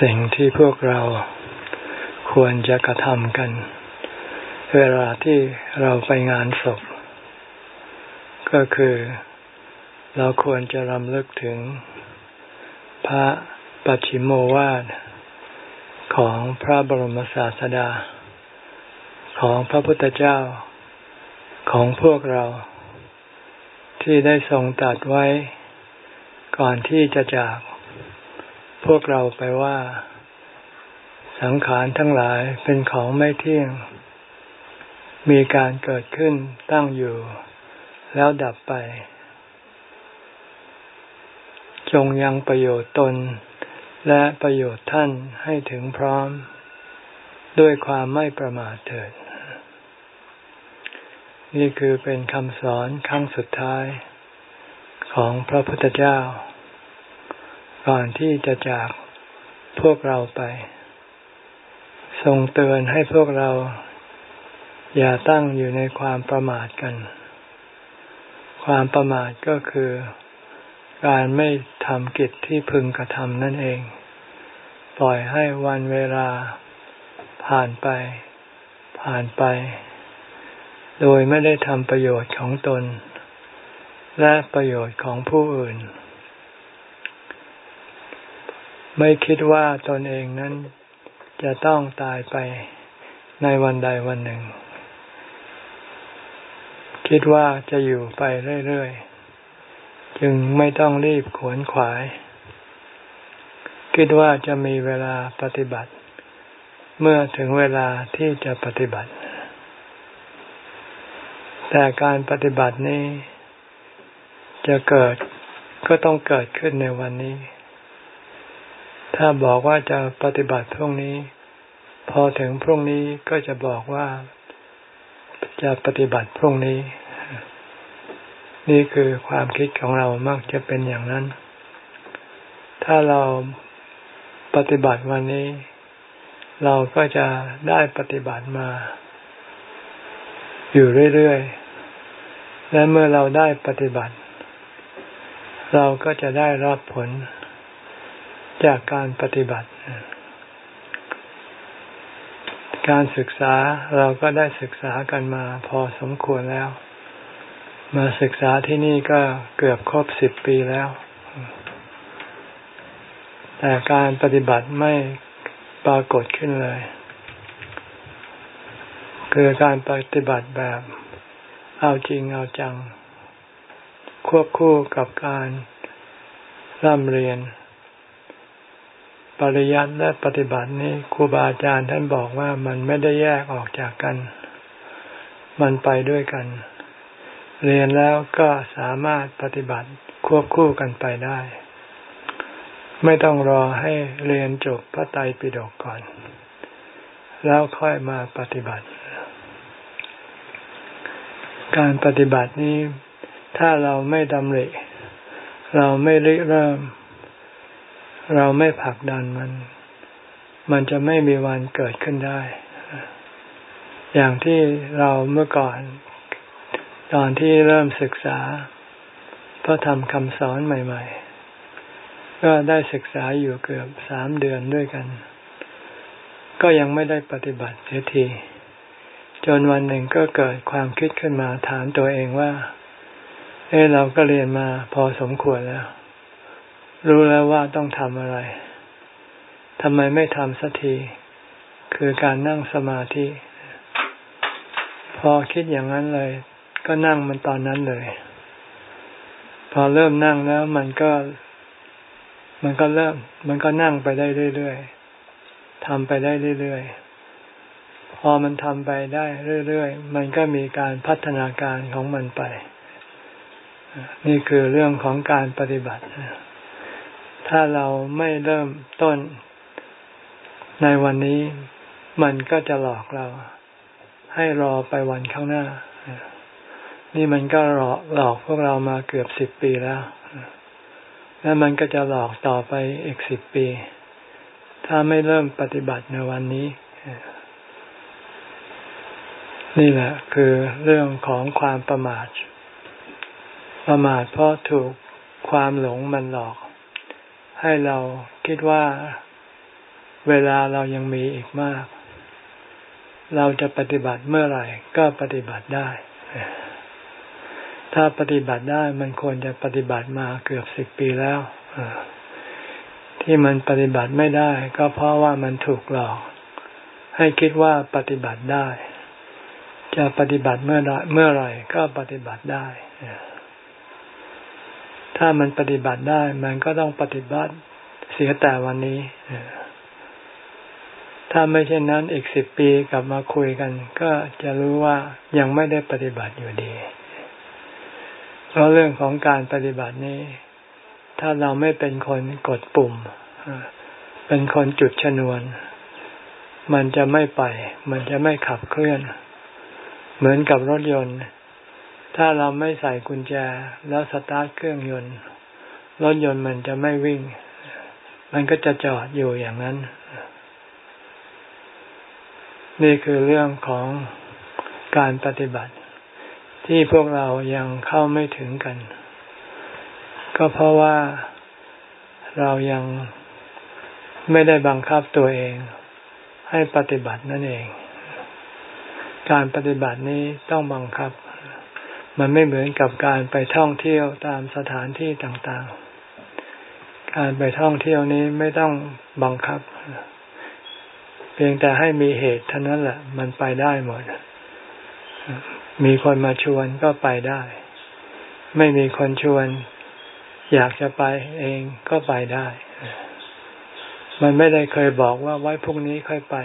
สิ่งที่พวกเราควรจะกระทำกัน เวลาที่เราไปงานศพ ก็คือเราควรจะรำลึกถึง พระปัจฉิมโมวาทของพระบรมศาสดา ของพระพุทธเจ้าของพวกเรา ที่ได้ทรงตัดไว้ ก่อนที่จะจาก พวกเราไปว่า สังขารทั้งหลายเป็นของไม่เที่ยง มีการเกิดขึ้นตั้งอยู่ แล้วดับไป จงยังประโยชน์ตน และประโยชน์ท่านให้ถึงพร้อม ด้วยความไม่ประมาทเถิด นี่คือเป็นคำสอนครั้งสุดท้ายของพระพุทธเจ้า ก่อนที่จะจากพวกเราไป ทรงเตือนให้พวกเรา อย่าตั้งอยู่ในความประมาทกัน ความประมาทก็คือ การไม่ทำกิจที่พึงกระทำนั่นเอง ปล่อยให้วันเวลาผ่านไป ผ่านไป โดยไม่ได้ทำประโยชน์ของตน และประโยชน์ของผู้อื่น ไม่คิดว่าตนเองนั้นจะต้องตายไปในวันใดวันหนึ่ง คิดว่าจะอยู่ไปเรื่อยๆ จึงไม่ต้องรีบขวนขวาย คิดว่าจะมีเวลาปฏิบัติ เมื่อถึงเวลาที่จะปฏิบัติ แต่การปฏิบัตินี้ จะเกิดก็ต้องเกิดขึ้นในวันนี้ ถ้าบอกว่าจะปฏิบัติพรุ่งนี้ พอถึงพรุ่งนี้ก็จะบอกว่าจะปฏิบัติพรุ่งนี้ นี่คือความคิดของเรามักจะเป็นอย่างนั้น ถ้าเราปฏิบัติวันนี้ เราก็จะได้ปฏิบัติมา อยู่เรื่อยๆ และเมื่อเราได้ปฏิบัติ เราก็จะได้รับผล จากการปฏิบัติ การศึกษาเราก็ได้ศึกษากันมาพอสมควรแล้ว มาศึกษาที่นี่ก็เกือบครบสิบปีแล้ว แต่การปฏิบัติไม่ปรากฏขึ้นเลย คือการปฏิบัติแบบเอาจริงเอาจัง ควบคู่กับการร่ำเรียน ปริยัติและปฏิบัตินี้ครูบาอาจารย์ท่านบอกว่ามันไม่ได้แยกออกจากกัน มันไปด้วยกัน เรียนแล้วก็สามารถปฏิบัติควบคู่กันไปได้ ไม่ต้องรอให้เรียนจบพระไตรปิฎกก่อน แล้วค่อยมาปฏิบัติ การปฏิบัตินี้ถ้าเราไม่ดำริเราไม่ริเริ่ม เราไม่ผลักดันมัน มันจะไม่มีวันเกิดขึ้นได้ อย่างที่เราเมื่อก่อน ตอนที่เริ่มศึกษา พระธรรมคำสอนใหม่ ๆ ก็ได้ศึกษาอยู่เกือบสามเดือนด้วยกัน ก็ยังไม่ได้ปฏิบัติเสียทีจนวันหนึ่งก็เกิดความคิดขึ้นมาถามตัวเองว่า เอ้เราก็เรียนมาพอสมควรแล้ว รู้แล้วว่าต้องทำอะไรทำไมไม่ทำสักที คือการนั่งสมาธิ พอคิดอย่างนั้นเลย ก็นั่งมันตอนนั้นเลย พอเริ่มนั่งแล้วมันก็ มันก็เริ่ม มันก็นั่งไปได้เรื่อยๆทำไปได้เรื่อยๆ พอมันทำไปได้เรื่อยๆ มันก็มีการพัฒนาการของมันไป นี่คือเรื่องของการปฏิบัติ ถ้าเราไม่เริ่มต้น ในวันนี้ มันก็จะหลอกเรา ให้รอไปวันข้างหน้า นี่มันก็หลอกหลอกพวกเรามาเกือบสิบปีแล้ว แล้วมันก็จะหลอกต่อไปอีกสิบปี ถ้าไม่เริ่มปฏิบัติในวันนี้ นี่แหละ คือเรื่องของความประมาทประมาทเพราะถูกความหลงมันหลอก ให้เราคิดว่าเวลาเรายังมีอีกมาก เราจะปฏิบัติเมื่อไหร่ก็ปฏิบัติได้ ถ้าปฏิบัติได้มันควรจะปฏิบัติมาเกือบสิบปีแล้วที่มันปฏิบัติไม่ได้ ก็เพราะว่ามันถูกหลอก ให้คิดว่าปฏิบัติได้ จะปฏิบัติเมื่อไรเมื่อไหร่ก็ปฏิบัติได้ ถ้ามันปฏิบัติได้ มันก็ต้องปฏิบัติเสียแต่วันนี้ ถ้าไม่เช่นนั้นอีกสิบปีกลับมาคุยกัน ก็จะรู้ว่ายังไม่ได้ปฏิบัติอยู่ดี เพราะเรื่องของการปฏิบัตินี้ ถ้าเราไม่เป็นคนกดปุ่ม เป็นคนจุดชนวน มันจะไม่ไป มันจะไม่ขับเคลื่อน เหมือนกับรถยนต์ ถ้าเราไม่ใส่กุญแจแล้วสตาร์ทเครื่องยนต์รถยนต์มันจะไม่วิ่ง มันก็จะจอดอยู่อย่างนั้น นี่คือเรื่องของการปฏิบัติ ที่พวกเรายังเข้าไม่ถึงกัน ก็เพราะว่าเรายังไม่ได้บังคับตัวเอง ให้ปฏิบัตินั่นเอง การปฏิบัตินี้ต้องบังคับ มันไม่เหมือนกับการไปท่องเที่ยวตามสถานที่ต่างๆ การไปท่องเที่ยวนี้ไม่ต้องบังคับ เพียงแต่ให้มีเหตุเท่านั้นแหละ มันไปได้หมด มีคนมาชวนก็ไปได้ ไม่มีคนชวน อยากจะไปเองก็ไปได้ มันไม่ได้เคยบอกว่าไว้พรุ่งนี้ค่อยไป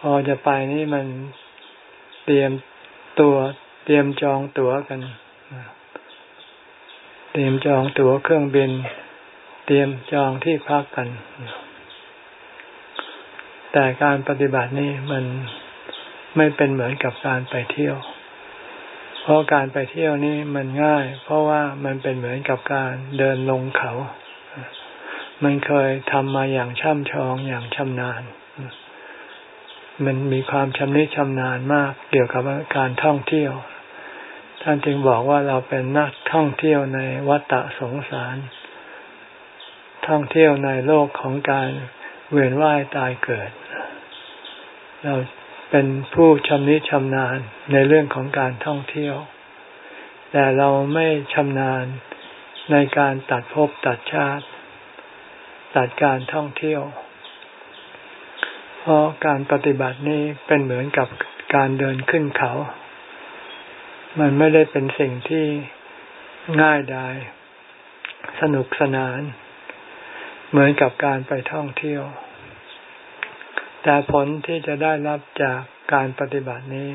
พอจะไปนี่มันเตรียมตัว เตรียมจองตั๋วกัน เตรียมจองตั๋วเครื่องบิน เตรียมจองที่พักกัน แต่การปฏิบัตินี่มันไม่เป็นเหมือนกับการไปเที่ยว เพราะการไปเที่ยวนี่มันง่าย เพราะว่ามันเป็นเหมือนกับการเดินลงเขา มันเคยทำมาอย่างช่ำชองอย่างชำนาญมันมีความชำนิชำนาญมากเกี่ยวกับการท่องเที่ยว ท่านจึงบอกว่าเราเป็นนักท่องเที่ยวในวัฏสงสาร ท่องเที่ยวในโลกของการเวียนว่ายตายเกิด เราเป็นผู้ชำนิชำนาญในเรื่องของการท่องเที่ยว แต่เราไม่ชำนาญในการตัดภพตัดชาติ ตัดการท่องเที่ยว เพราะการปฏิบัตินี้เป็นเหมือนกับการเดินขึ้นเขา มันไม่ได้เป็นสิ่งที่ง่ายดาย สนุกสนาน เหมือนกับการไปท่องเที่ยว แต่ผลที่จะได้รับจากการปฏิบัตินี้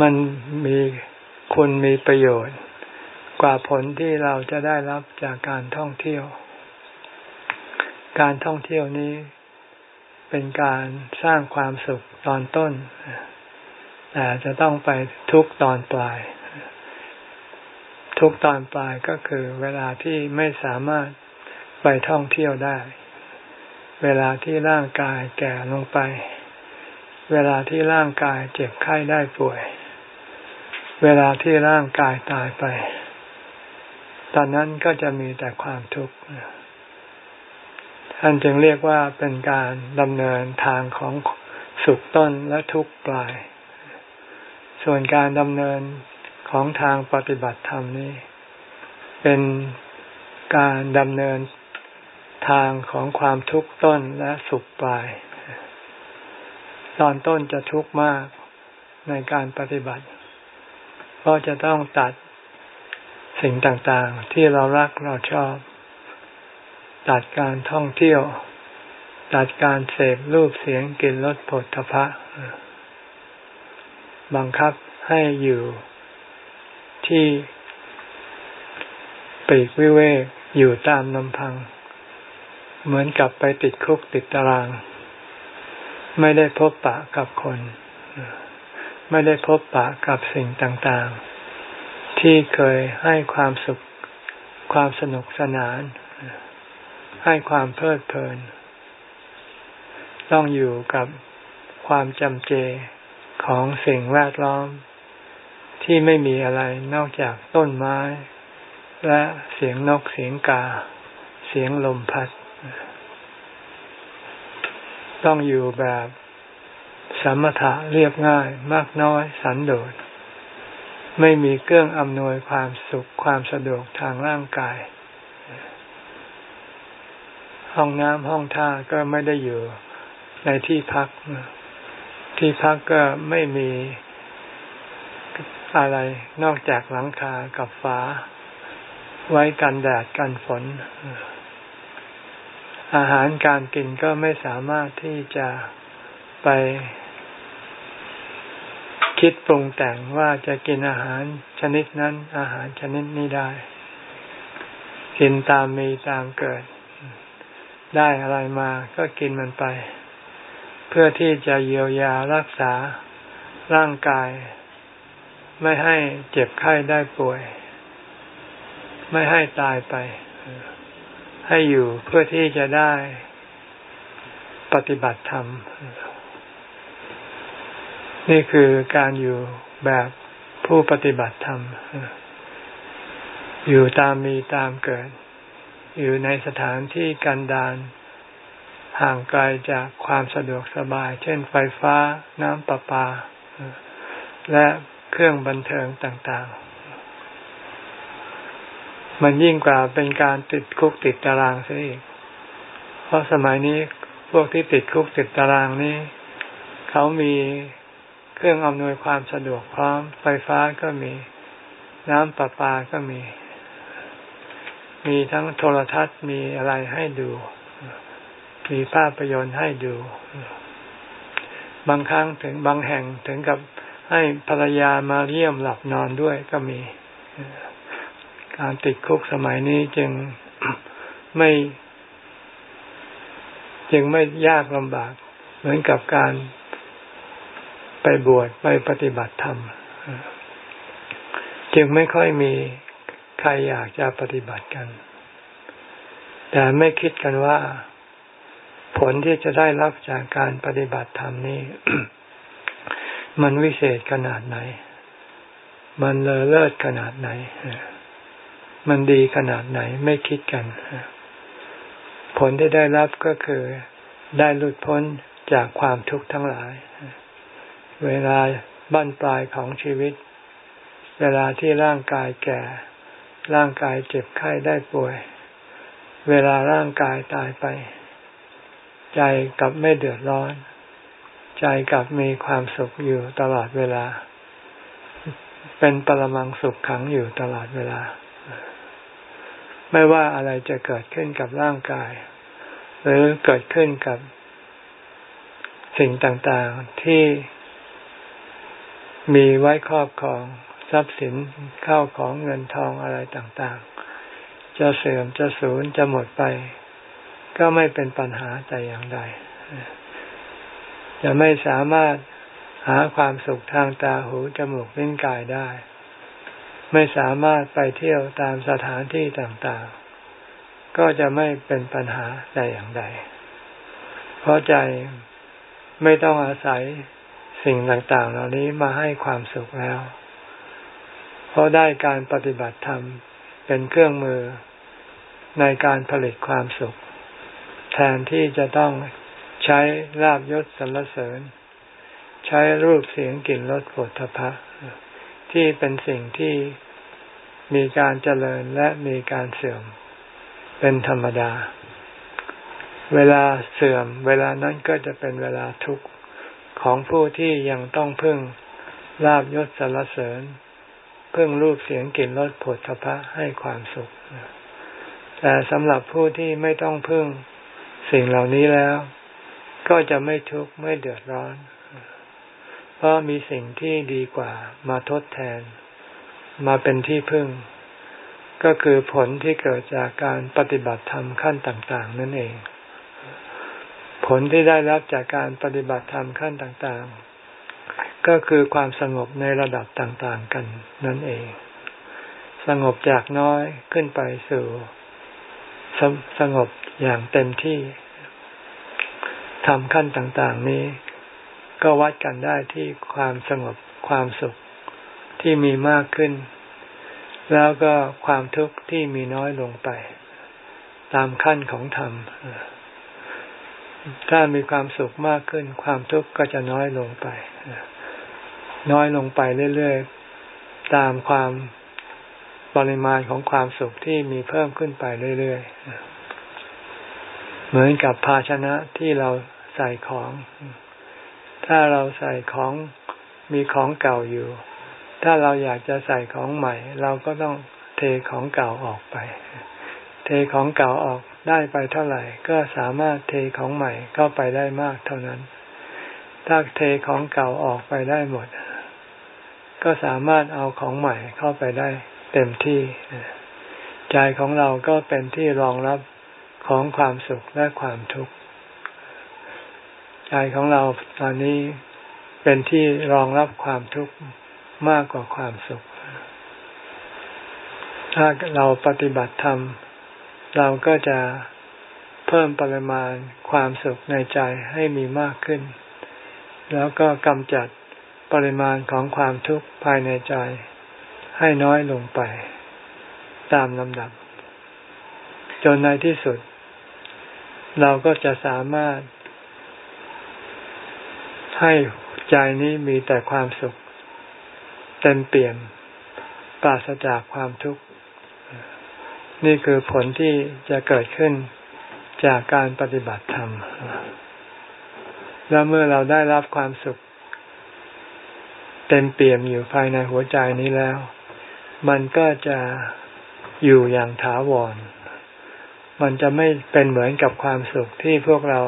มันมีคุณมีประโยชน์ กว่าผลที่เราจะได้รับจากการท่องเที่ยว การท่องเที่ยวนี้เป็นการสร้างความสุขตอนต้น แต่จะต้องไปทุกตอนปลาย ทุกตอนปลายก็คือ เวลาที่ไม่สามารถไปท่องเที่ยวได้ เวลาที่ร่างกายแก่ลงไป เวลาที่ร่างกายเจ็บไข้ได้ป่วย เวลาที่ร่างกายตายไป ตอนนั้นก็จะมีแต่ความทุกข์ท่านจึงเรียกว่าเป็นการดำเนินทางของสุขต้นและทุกข์ปลาย ส่วนการดำเนินของทางปฏิบัติธรรมนี้เป็นการดำเนินทางของความทุกข์ต้นและสุขปลาย ตอนต้นจะทุกข์มากในการปฏิบัติ เพราะจะต้องตัดสิ่งต่างๆ ที่เรารักเราชอบ ตัดการท่องเที่ยว ตัดการเสพรูปเสียงกลิ่นรสผลทพะ บังคับให้อยู่ที่ปีกวิเวกอยู่ตามลำพัง เหมือนกับไปติดคุกติดตาราง ไม่ได้พบปะกับคน ไม่ได้พบปะกับสิ่งต่างๆ ที่เคยให้ความสุขความสนุกสนาน ให้ความเพลิดเพลิน ต้องอยู่กับความจำเจ ของสิ่งแวดล้อม ที่ไม่มีอะไรนอกจากต้นไม้ และเสียงนกเสียงกา เสียงลมพัด ต้องอยู่แบบสมถะเรียบง่ายมากน้อยสันโดษ ไม่มีเครื่องอำนวยความสุขความสะดวกทางร่างกาย ห้องน้ำห้องท่าก็ไม่ได้อยู่ในที่พัก ที่พักก็ไม่มีอะไรนอกจากหลังคากับฝา ไว้กันแดดกันฝน อาหารการกินก็ไม่สามารถที่จะไปคิดปรุงแต่งว่าจะกินอาหารชนิดนั้น อาหารชนิดนี้ได้ กินตามมีตามเกิด ได้อะไรมาก็กินมันไป เพื่อที่จะเยียวยารักษาร่างกาย ไม่ให้เจ็บไข้ได้ป่วย ไม่ให้ตายไป ให้อยู่เพื่อที่จะได้ปฏิบัติธรรม นี่คือการอยู่แบบผู้ปฏิบัติธรรม อยู่ตามมีตามเกิด อยู่ในสถานที่กันดาร ห่างไกลจากความสะดวกสบาย เช่นไฟฟ้าน้ำประปา และเครื่องบันเทิงต่างๆ มันยิ่งกว่าเป็นการติดคุกติดตารางซะอีก เพราะสมัยนี้พวกที่ติดคุกติดตารางนี้ เขามีเครื่องอำนวยความสะดวกพร้อม ไฟฟ้าก็มีน้ำประปาก็มี มีทั้งโทรทัศน์มีอะไรให้ดู มีภาพยนตร์ให้ดู บางครั้งถึงบางแห่งถึงกับให้ภรรยามาเยี่ยมหลับนอนด้วยก็มี การติดคุกสมัยนี้จึงไม่ จึงไม่ยากลำบาก เหมือนกับการไปบวชไปปฏิบัติธรรม จึงไม่ค่อยมีใครอยากจะปฏิบัติกัน แต่ไม่คิดกันว่า ผลที่จะได้รับจากการปฏิบัติธรรมนี้ มันวิเศษขนาดไหน มันเลอเลิศขนาดไหน มันดีขนาดไหนไม่คิดกัน ผลที่ได้รับก็คือได้หลุดพ้นจากความทุกข์ทั้งหลาย เวลาบั้นปลายของชีวิต เวลาที่ร่างกายแก่ ร่างกายเจ็บไข้ได้ป่วย เวลาร่างกายตายไป ใจกลับไม่เดือดร้อน ใจกลับมีความสุขอยู่ตลอดเวลา เป็นปรมังสุขขังอยู่ตลอดเวลา ไม่ว่าอะไรจะเกิดขึ้นกับร่างกาย หรือเกิดขึ้นกับสิ่งต่างๆที่มีไว้ครอบครองทรัพย์สินเข้าของเงินทองอะไรต่างๆ จะเสื่อมจะสูญจะหมดไป ก็ไม่เป็นปัญหาแต่อย่างใด จะไม่สามารถหาความสุขทางตาหูจมูกลิ้นกายได้ ไม่สามารถไปเที่ยวตามสถานที่ต่างๆ ก็จะไม่เป็นปัญหาแต่อย่างใด เพราะใจไม่ต้องอาศัยสิ่งต่างๆ เหล่านี้มาให้ความสุขแล้ว เพราะได้การปฏิบัติธรรมเป็นเครื่องมือในการผลิตความสุข ทนที่จะต้องใช้ลาบยศสรรเสริญ ใช้รูปเสียงกลิ่นรสผลทพะที่เป็นสิ่งที่มีการเจริญและมีการเสื่อมเป็นธรรมดา เวลาเสื่อม เวลานั้นก็จะเป็นเวลาทุกข์ของผู้ที่ยังต้องพึ่งลาบยศสารเสริญ พึ่งรูปเสียงกลิ่นรสผลทพะให้ความสุข แต่สำหรับผู้ที่ไม่ต้องพึ่ง สิ่งเหล่านี้แล้ว ก็จะไม่ทุกข์ไม่เดือดร้อน เพราะมีสิ่งที่ดีกว่ามาทดแทน มาเป็นที่พึ่ง ก็คือผลที่เกิดจากการปฏิบัติธรรมขั้นต่าง ๆ นั่นเอง ผลที่ได้รับจากการปฏิบัติธรรมขั้นต่าง ๆ ก็คือความสงบในระดับต่าง ๆ กันนั่นเอง สงบจากน้อยขึ้นไปสู่ สสงบอย่างเต็มที่ทำขั้นต่างๆนี้ ก็วัดกันได้ที่ความสงบความสุขที่มีมากขึ้น แล้วก็ความทุกข์ที่มีน้อยลงไป ตามขั้นของธรรมถ้ามีความสุขมากขึ้น ความทุกข์ก็จะน้อยลงไป น้อยลงไปเรื่อยๆ ตามความ ปริมาณของความสุขที่มีเพิ่มขึ้นไปเรื่อยๆ เหมือนกับภาชนะที่เราใส่ของ ถ้าเราใส่ของมีของเก่าอยู่ ถ้าเราอยากจะใส่ของใหม่ เราก็ต้องเทของเก่าออกไป เทของเก่าออกได้ไปเท่าไหร่ ก็สามารถเทของใหม่เข้าไปได้มากเท่านั้น ถ้าเทของเก่าออกไปได้หมด ก็สามารถเอาของใหม่เข้าไปได้ เต็มที่ ใจของเราก็เป็นที่รองรับของความสุขและความทุกข์ใจของเราตอนนี้เป็นที่รองรับความทุกข์มากกว่าความสุข ถ้าเราปฏิบัติธรรม เราก็จะเพิ่มปริมาณความสุขในใจให้มีมากขึ้น แล้วก็กำจัดปริมาณของความทุกข์ภายในใจ ให้น้อยลงไป ตามลำดับ จนในที่สุด เราก็จะสามารถ ให้ใจนี้มีแต่ความสุข เต็มเปี่ยมปราศจากความทุกข์ นี่คือผลที่จะเกิดขึ้นจากการปฏิบัติธรรม แล้วเมื่อเราได้รับความสุข เต็มเปี่ยมอยู่ภายในหัวใจนี้แล้ว มันก็จะอยู่อย่างถาวร มันจะไม่เป็นเหมือนกับความสุขที่พวกเรา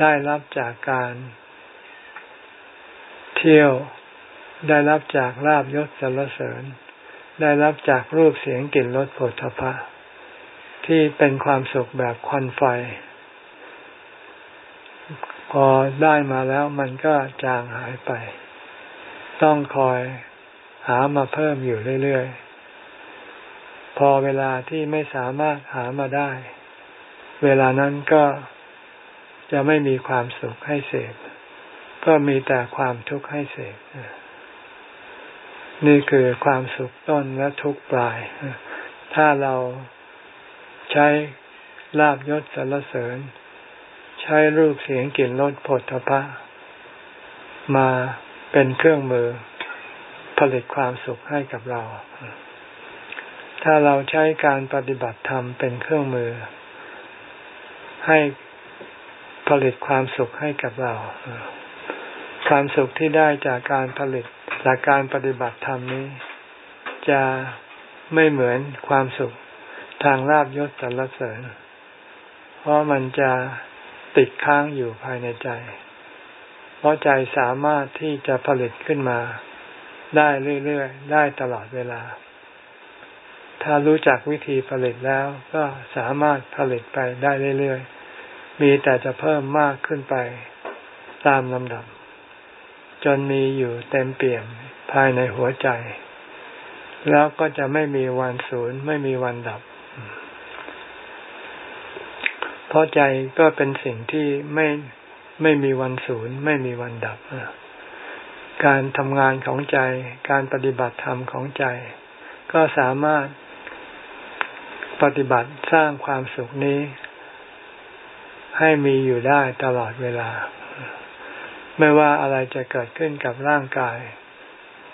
ได้รับจากการ เที่ยวได้รับจากลาบยศสรรเสริญ ได้รับจากรูปเสียงกลิ่นรสผลทพะ ที่เป็นความสุขแบบควันไฟ พอได้มาแล้วมันก็จางหายไป ต้องคอย หามาเพิ่มอยู่เรื่อยๆ พอเวลาที่ไม่สามารถหามาได้ เวลานั้นก็จะไม่มีความสุขให้เสพก็มีแต่ความทุกข์ให้เสพนี่คือความสุขต้นและทุกข์ปลาย ถ้าเราใช้ลาบยศสรรเสริญ ใช้รูปเสียงกลิ่นรสผลทพะมาเป็นเครื่องมือ ผลิตความสุขให้กับเรา ถ้าเราใช้การปฏิบัติธรรมเป็นเครื่องมือ ให้ผลิตความสุขให้กับเรา ความสุขที่ได้จากการผลิตจากการปฏิบัติธรรมนี้ จะไม่เหมือนความสุขทางลาบยศสรรเสริญ เพราะมันจะติดค้างอยู่ภายในใจ เพราะใจสามารถที่จะผลิตขึ้นมา ได้เรื่อยๆ ได้ตลอดเวลา ถ้ารู้จักวิธีผลิตแล้วก็สามารถผลิตไปได้เรื่อยๆ มีแต่จะเพิ่มมากขึ้นไปตามลำดับ จนมีอยู่เต็มเปี่ยมภายในหัวใจ แล้วก็จะไม่มีวันศูนย์ไม่มีวันดับ เพราะใจก็เป็นสิ่งที่ไม่ไม่มีวันศูนย์ไม่มีวันดับ การทำงานของใจ การปฏิบัติธรรมของใจ ก็สามารถปฏิบัติสร้างความสุขนี้ ให้มีอยู่ได้ตลอดเวลา ไม่ว่าอะไรจะเกิดขึ้นกับร่างกาย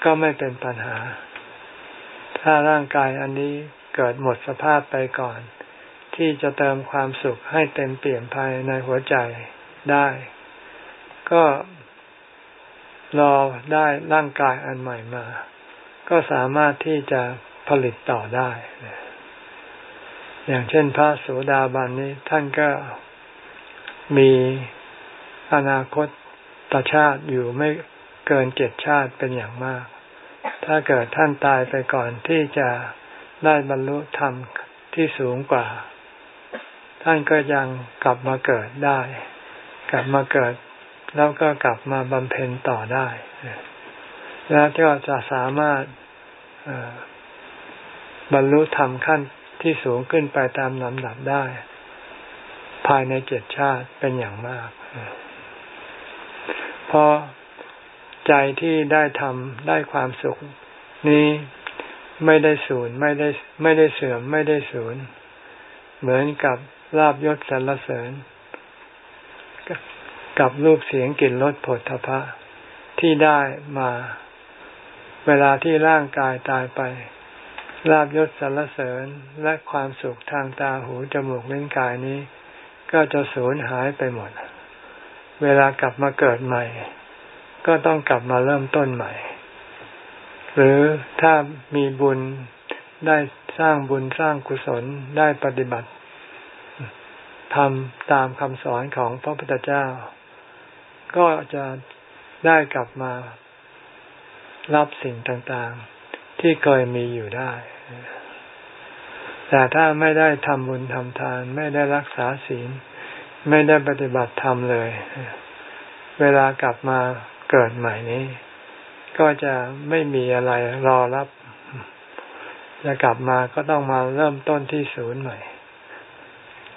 ก็ไม่เป็นปัญหา ถ้าร่างกายอันนี้เกิดหมดสภาพไปก่อน ที่จะเติมความสุขให้เต็มเปี่ยมภายในหัวใจได้ ก็ รอได้ร่างกายอันใหม่มา ก็สามารถที่จะผลิตต่อได้ อย่างเช่นพระโสดาบันนี้ท่านก็มีอนาคตตชาติอยู่ไม่เกินเจ็ดชาติเป็นอย่างมาก ถ้าเกิดท่านตายไปก่อนที่จะได้บรรลุธรรมที่สูงกว่า ท่านก็ยังกลับมาเกิดได้ กลับมาเกิด แล้วก็กลับมาบำเพ็ญต่อได้ แล้วก็จะสามารถบรรลุธรรมขั้นที่สูงขึ้นไปตามลำดับได้ ภายในเจ็ดชาติเป็นอย่างมากเพราะใจที่ได้ทำได้ความสุข นี้ไม่ได้สูญไม่ได้ไม่ได้เสื่อมไม่ได้สูญ เหมือนกับลาบยศสรรเสริญ กับรูปเสียงกลิ่นรสผลทพะที่ได้มา เวลาที่ร่างกายตายไปลาบยศสรรเสริญและความสุขทางตาหูจมูกเลิ้นกายนี้ ก็จะสูญหายไปหมด เวลากลับมาเกิดใหม่ ก็ต้องกลับมาเริ่มต้นใหม่ หรือถ้ามีบุญได้สร้างบุญสร้างกุศลได้ปฏิบัติทำตามคำสอนของพระพุทธเจ้า ก็จะได้กลับมารับสิ่งต่างๆ ที่เคยมีอยู่ได้ แต่ถ้าไม่ได้ทำบุญทำทาน ไม่ได้รักษาศีล ไม่ได้ปฏิบัติธรรมเลย เวลากลับมาเกิดใหม่นี้ ก็จะไม่มีอะไรรอรับ จะกลับมาก็ต้องมาเริ่มต้นที่ศูนย์ใหม่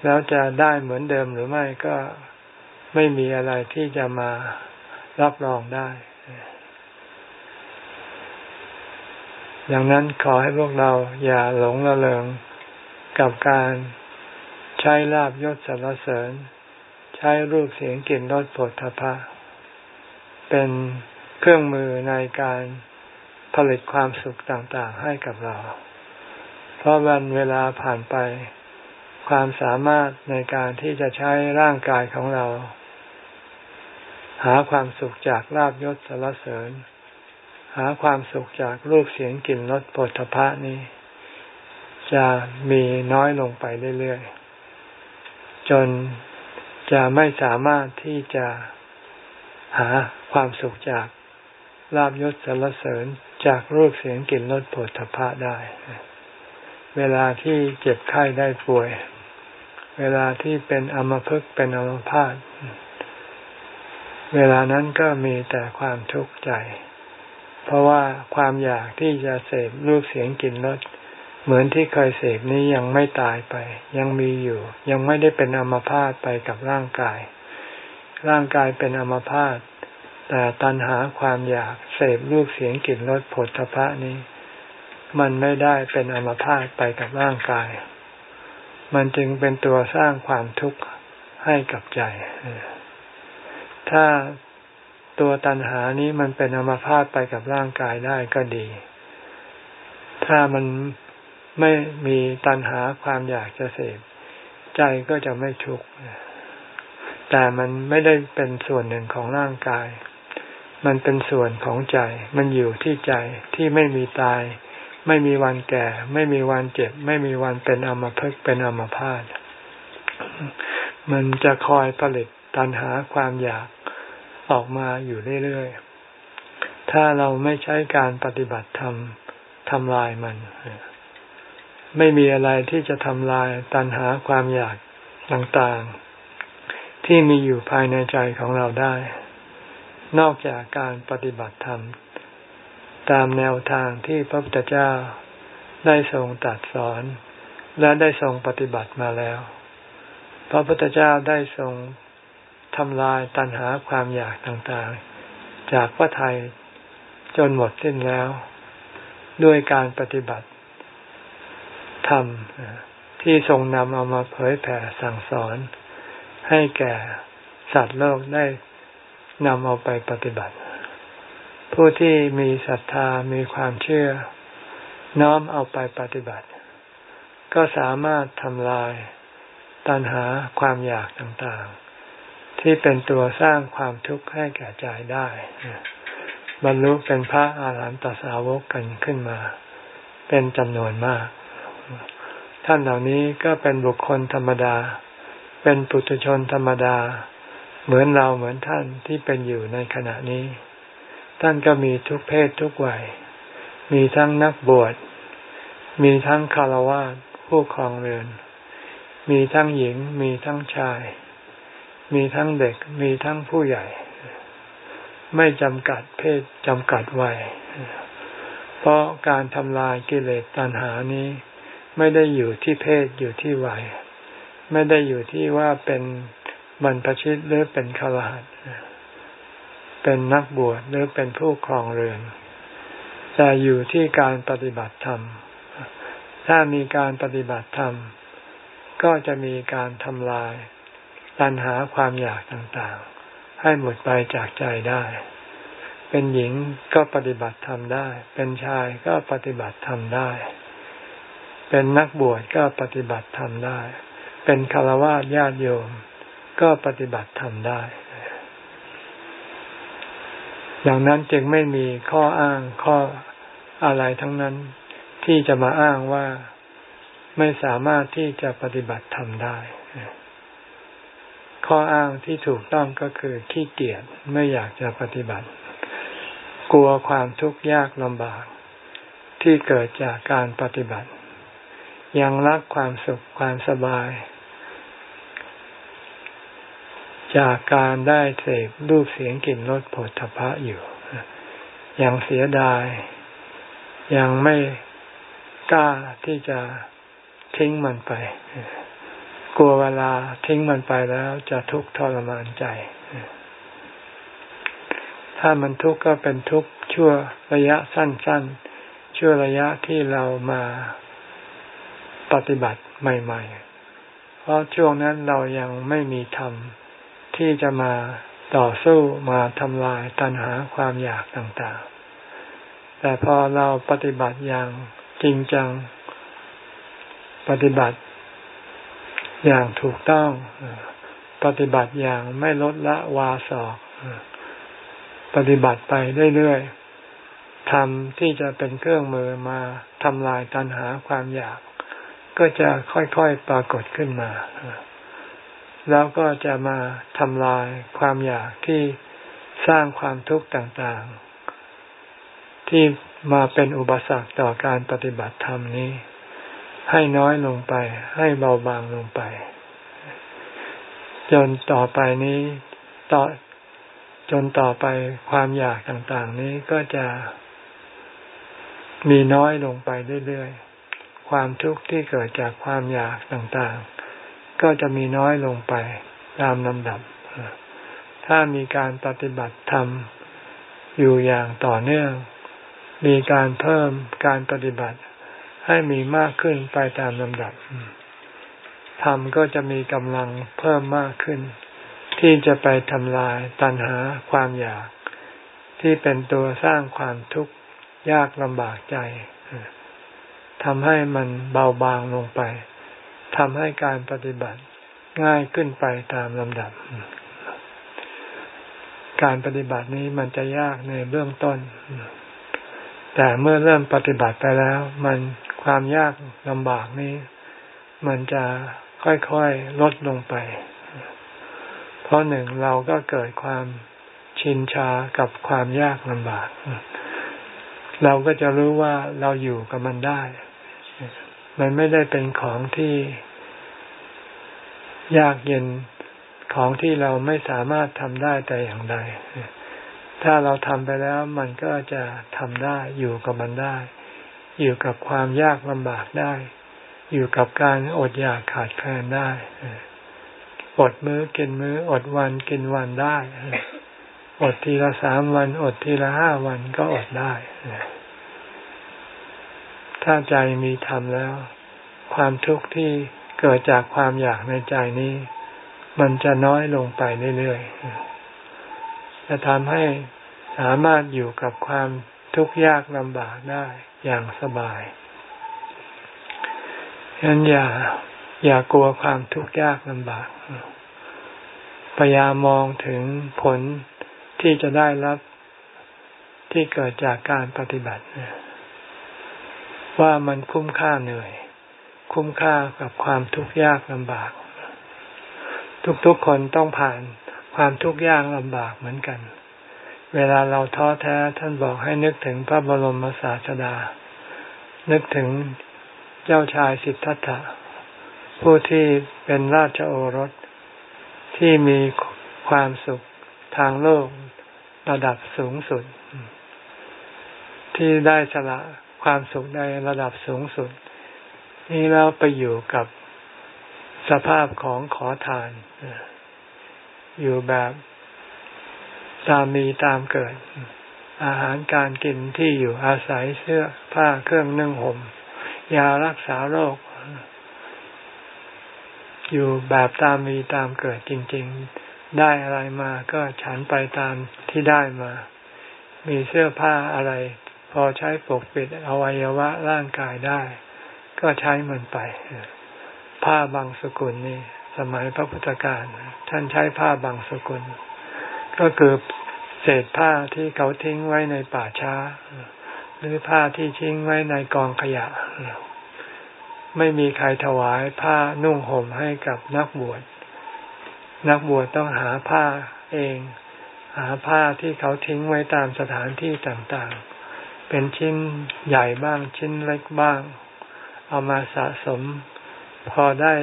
แล้วจะได้เหมือนเดิมหรือไม่ก็ ไม่มีอะไรที่จะมารับรองได้ ดังนั้นขอให้พวกเราอย่าหลงระเริงกับการใช้ลาบยศสรรเสริญ ใช้รูปเสียงกลิ่นรสผลทพะ เป็นเครื่องมือในการผลิตความสุขต่างๆให้กับเรา เพราะวันเวลาผ่านไป ความสามารถในการที่จะใช้ร่างกายของเรา หาความสุขจากลาบยศสรรเสริญ หาความสุขจากรูปเสียงกลิ่นรสปุถะนี้ จะมีน้อยลงไปเรื่อยๆ จนจะไม่สามารถที่จะหาความสุขจากลาบยศสรรเสริญจากรูปเสียงกลิ่นรสปุถะได้ เวลาที่เจ็บไข้ได้ป่วย เวลาที่เป็นอมภพเป็นอมพาต เวลานั้นก็มีแต่ความทุกข์ใจ เพราะว่าความอยากที่จะเสพรูปเสียงกลิ่นรสเหมือนที่เคยเสพนี้ยังไม่ตายไป ยังมีอยู่ ยังไม่ได้เป็นอมพาตไปกับร่างกาย ร่างกายเป็นอมพาตแต่ตัณหาความอยากเสพรูปเสียงกลิ่นรสผลทพะนี้ มันไม่ได้เป็นอมพาตไปกับร่างกาย มันจึงเป็นตัวสร้างความทุกข์ให้กับใจ ถ้าตัวตัณหานี้มันเป็นอมาพาตไปกับร่างกายได้ก็ดี ถ้ามันไม่มีตัณหาความอยากจะเสพใจก็จะไม่ทุกข์แต่มันไม่ได้เป็นส่วนหนึ่งของร่างกาย มันเป็นส่วนของใจ มันอยู่ที่ใจที่ไม่มีตาย ไม่มีวันแก่ ไม่มีวันเจ็บ ไม่มีวันเป็นอมภพเป็นอมพาตมันจะคอยผลิตตัณหาความอยาก ออกมาอยู่เรื่อยๆ ถ้าเราไม่ใช้การปฏิบัติธรรมทำลายมัน ไม่มีอะไรที่จะทำลายตัณหาความอยากต่างๆ ที่มีอยู่ภายในใจของเราได้ นอกจากการปฏิบัติธรรม ตามแนวทางที่พระพุทธเจ้าได้ทรงตัดสอน และได้ทรงปฏิบัติมาแล้ว พระพุทธเจ้าได้ทรง ทำลายตัณหาความอยากต่างๆ จากพระไทยจนหมดสิ้นแล้ว ด้วยการปฏิบัติธรรมที่ทรงนำเอามาเผยแผ่สั่งสอน ให้แก่สัตว์โลกได้นำเอาไปปฏิบัติ ผู้ที่มีศรัทธามีความเชื่อ น้อมเอาไปปฏิบัติ ก็สามารถทำลายตัณหาความอยากต่างๆ ที่เป็นตัวสร้างความทุกข์ให้แก่ใจได้บรรลุเป็นพระอาหารหันตสาวกกันขึ้นมา เป็นจำนวนมาก ท่านเหล่านี้ก็เป็นบุคคลธรรมดา เป็นปุถุชนธรรมดา เหมือนเราเหมือนท่านที่เป็นอยู่ในขณะนี้ ท่านก็มีทุกเพศทุกวัย มีทั้งนักบวช มีทั้งคารวะผู้ครองเรือน มีทั้งหญิง มีทั้งชาย มีทั้งเด็กมีทั้งผู้ใหญ่ ไม่จำกัดเพศจำกัดวัย เพราะการทำลายกิเลสตัณหานี้ ไม่ได้อยู่ที่เพศอยู่ที่วัย ไม่ได้อยู่ที่ว่าเป็นบรรพชิตหรือเป็นฆรหัสเป็นนักบวชหรือเป็นผู้ครองเรือนแต่อยู่ที่การปฏิบัติธรรม ถ้ามีการปฏิบัติธรรม ก็จะมีการทำลาย ตัณหาความอยากต่างๆ ให้หมดไปจากใจได้ เป็นหญิงก็ปฏิบัติธรรมได้ เป็นชายก็ปฏิบัติธรรมได้ เป็นนักบวชก็ปฏิบัติธรรมได้ เป็นคารวะญาติโยมก็ปฏิบัติธรรมได้ดังนั้นจึงไม่มีข้ออ้างข้ออะไรทั้งนั้น ที่จะมาอ้างว่าไม่สามารถที่จะปฏิบัติธรรมได้ ข้ออ้างที่ถูกต้องก็คือขี้เกียจไม่อยากจะปฏิบัติ กลัวความทุกข์ยากลำบาก ที่เกิดจากการปฏิบัติ ยังรักความสุขความสบาย จากการได้เสพรูปเสียงกลิ่นรสผลทพะอยู่ยังเสียดาย ยังไม่กล้าที่จะทิ้งมันไป กลัวเวลาทิ้งมันไปแล้วจะทุกข์ทรมานใจ ถ้ามันทุกข์ก็เป็นทุกข์ชั่วระยะสั้นๆ ชั่วระยะที่เรามาปฏิบัติใหม่ ๆ เพราะช่วงนั้นเรายังไม่มีธรรมที่จะมาต่อสู้มาทำลายตัณหาความอยากต่างๆ แต่พอเราปฏิบัติอย่างจริงจัง ปฏิบัติ อย่างถูกต้อง ปฏิบัติอย่างไม่ลดละวาสอกปฏิบัติไปเรื่อยๆทำที่จะเป็นเครื่องมือมาทำลายตัณหาความอยาก ก็จะค่อยๆปรากฏขึ้นมา แล้วก็จะมาทำลายความอยากที่สร้างความทุกข์ต่างๆ ที่มาเป็นอุปสรรคต่อการปฏิบัติธรรมนี้ ให้น้อยลงไป ให้เบาบางลงไป จนต่อไปนี้ต่อจนต่อไปความอยากต่างๆ นี้ก็จะมีน้อยลงไปเรื่อยๆ ความทุกข์ที่เกิดจากความอยากต่างๆ ก็จะมีน้อยลงไปตามลำดับ ถ้ามีการปฏิบัติธรรมอยู่อย่างต่อเนื่อง มีการเพิ่มการปฏิบัติ ให้มีมากขึ้นไปตามลำดับธรรมก็จะมีกำลังเพิ่มมากขึ้น ที่จะไปทำลายตัณหาความอยาก ที่เป็นตัวสร้างความทุกข์ยากลำบากใจทำให้มันเบาบางลงไปทำให้การปฏิบัติง่ายขึ้นไปตามลำดับ การปฏิบัตินี้มันจะยากในเบื้องต้น แต่เมื่อเริ่มปฏิบัติไปแล้ว มันความยากลำบากนี้ มันจะค่อยๆลดลงไป เพราะหนึ่งเราก็เกิดความชินชากับความยากลำบาก เราก็จะรู้ว่าเราอยู่กับมันได้ มันไม่ได้เป็นของที่ยากเย็นของที่เราไม่สามารถทำได้แต่อย่างใด ถ้าเราทำไปแล้วมันก็จะทำได้อยู่กับมันได้ อยู่กับความยากลำบากได้ อยู่กับการอดอยากขาดแคลนได้อดมื้อกินมื้ออดวันกินวันได้ อดทีละสามวัน อดทีละห้าวันก็อดได้ถ้าใจมีธรรมแล้ว ความทุกข์ที่เกิดจากความอยากในใจนี้ มันจะน้อยลงไปเรื่อยๆ จะทำให้สามารถอยู่กับความทุกข์ยากลำบากได้อย่างสบายฉะนั้นอย่าอย่ากลัวความทุกข์ยากลำบาก พยายามมองถึงผลที่จะได้รับที่เกิดจากการปฏิบัติ ว่ามันคุ้มค่าเหนื่อย คุ้มค่ากับความทุกข์ยากลำบาก ทุกๆคนต้องผ่าน ความทุกข์ยากลำบากเหมือนกัน เวลาเราท้อแท้ท่านบอกให้นึกถึงพระบรมศาสดา นึกถึงเจ้าชายสิทธัตถะ ผู้ที่เป็นราชโอรส ที่มีความสุขทางโลกระดับสูงสุด ที่ได้สละความสุขในระดับสูงสุด นี่แล้วไปอยู่กับสภาพของขอทาน อยู่แบบตามมีตามเกิด อาหารการกินที่อยู่อาศัยเสื้อผ้าเครื่องนึ่งห่มยารักษาโรค อยู่แบบตามมีตามเกิดจริง ๆ ได้อะไรมาก็ฉันไปตามที่ได้มา มีเสื้อผ้าอะไร พอใช้ปกปิดอวัยวะร่างกายได้ ก็ใช้มันไป ผ้าบางสกุลนี่ สมัยพระพุทธการท่านใช้ผ้าบางสกุล ก็คือเศษผ้าที่เขาทิ้งไว้ในป่าช้า หรือผ้าที่ทิ้งไว้ในกองขยะ ไม่มีใครถวายผ้านุ่งห่มให้กับนักบวช นักบวชต้องหาผ้าเอง หาผ้าที่เขาทิ้งไว้ตามสถานที่ต่างๆ เป็นชิ้นใหญ่บ้างชิ้นเล็กบ้าง เอามาสะสม พอได้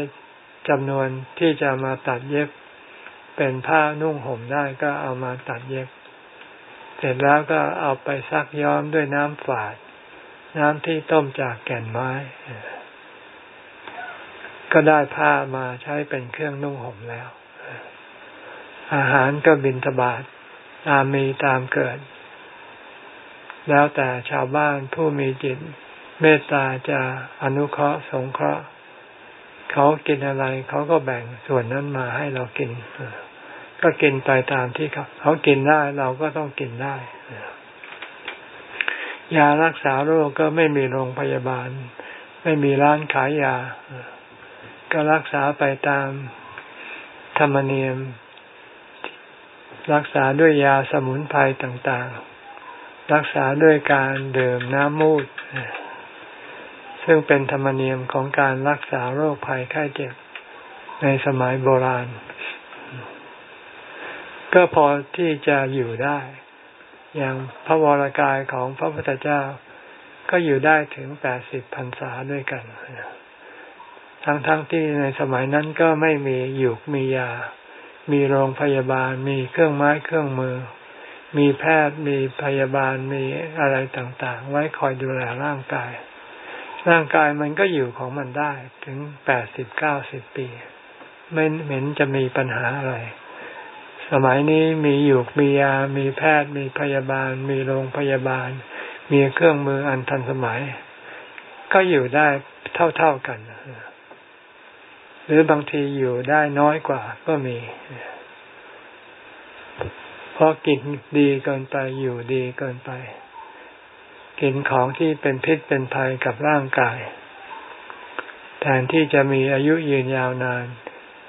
จำนวนที่จะมาตัดเย็บ เป็นผ้านุ่งห่มได้ก็เอามาตัดเย็บ เสร็จแล้วก็เอาไปซักย้อมด้วยน้ำฝาด น้ำที่ต้มจากแก่นไม้ ก็ได้ผ้ามาใช้เป็นเครื่องนุ่งห่มแล้ว อาหารก็บินทบาทตามมีตามเกิด แล้วแต่ชาวบ้านผู้มีจิตเมตตาจะอนุเคราะห์สงเคราะห์ เขากินอะไรเขาก็แบ่งส่วนนั้นมาให้เรากิน ก็กินไปตามที่เขาเขากินได้เราก็ต้องกินได้ ยารักษาโรคก็ไม่มีโรงพยาบาล ไม่มีร้านขายยา ก็รักษาไปตามธรรมเนียม รักษาด้วยยาสมุนไพรต่างๆ รักษาด้วยการดื่มน้ำมูด ซึ่งเป็นธรรมเนียมของการรักษาโรคภัยไข้เจ็บในสมัยโบราณ ก็พอที่จะอยู่ได้ อย่างพระวรากายของพระพุทธเจ้า ก็อยู่ได้ถึงแปดสิบพรรษาด้วยกัน ทั้งๆทที่ในสมัยนั้นก็ไม่มีหยุกมียา มีโรงพยาบาล มีเครื่องไม้เครื่องมือ มีแพทย์ มีพยาบาล มีอะไรต่างๆ ไว้คอยดูแลร่างกาย ร่างกายมันก็อยู่ของมันได้ถึงแปดสิบเก้าสิบปี ไม่เหม็นจะมีปัญหาอะไร สมัยนี้มีอยู่มียา มีแพทย์ มีพยาบาล มีโรงพยาบาล มีเครื่องมืออันทันสมัย ก็อยู่ได้เท่าๆกัน หรือบางทีอยู่ได้น้อยกว่าก็มีเพราะกินดีเกินไปอยู่ดีเกินไป กินของที่เป็นพิษเป็นภัยกับร่างกาย แทนที่จะมีอายุยืนยาวนาน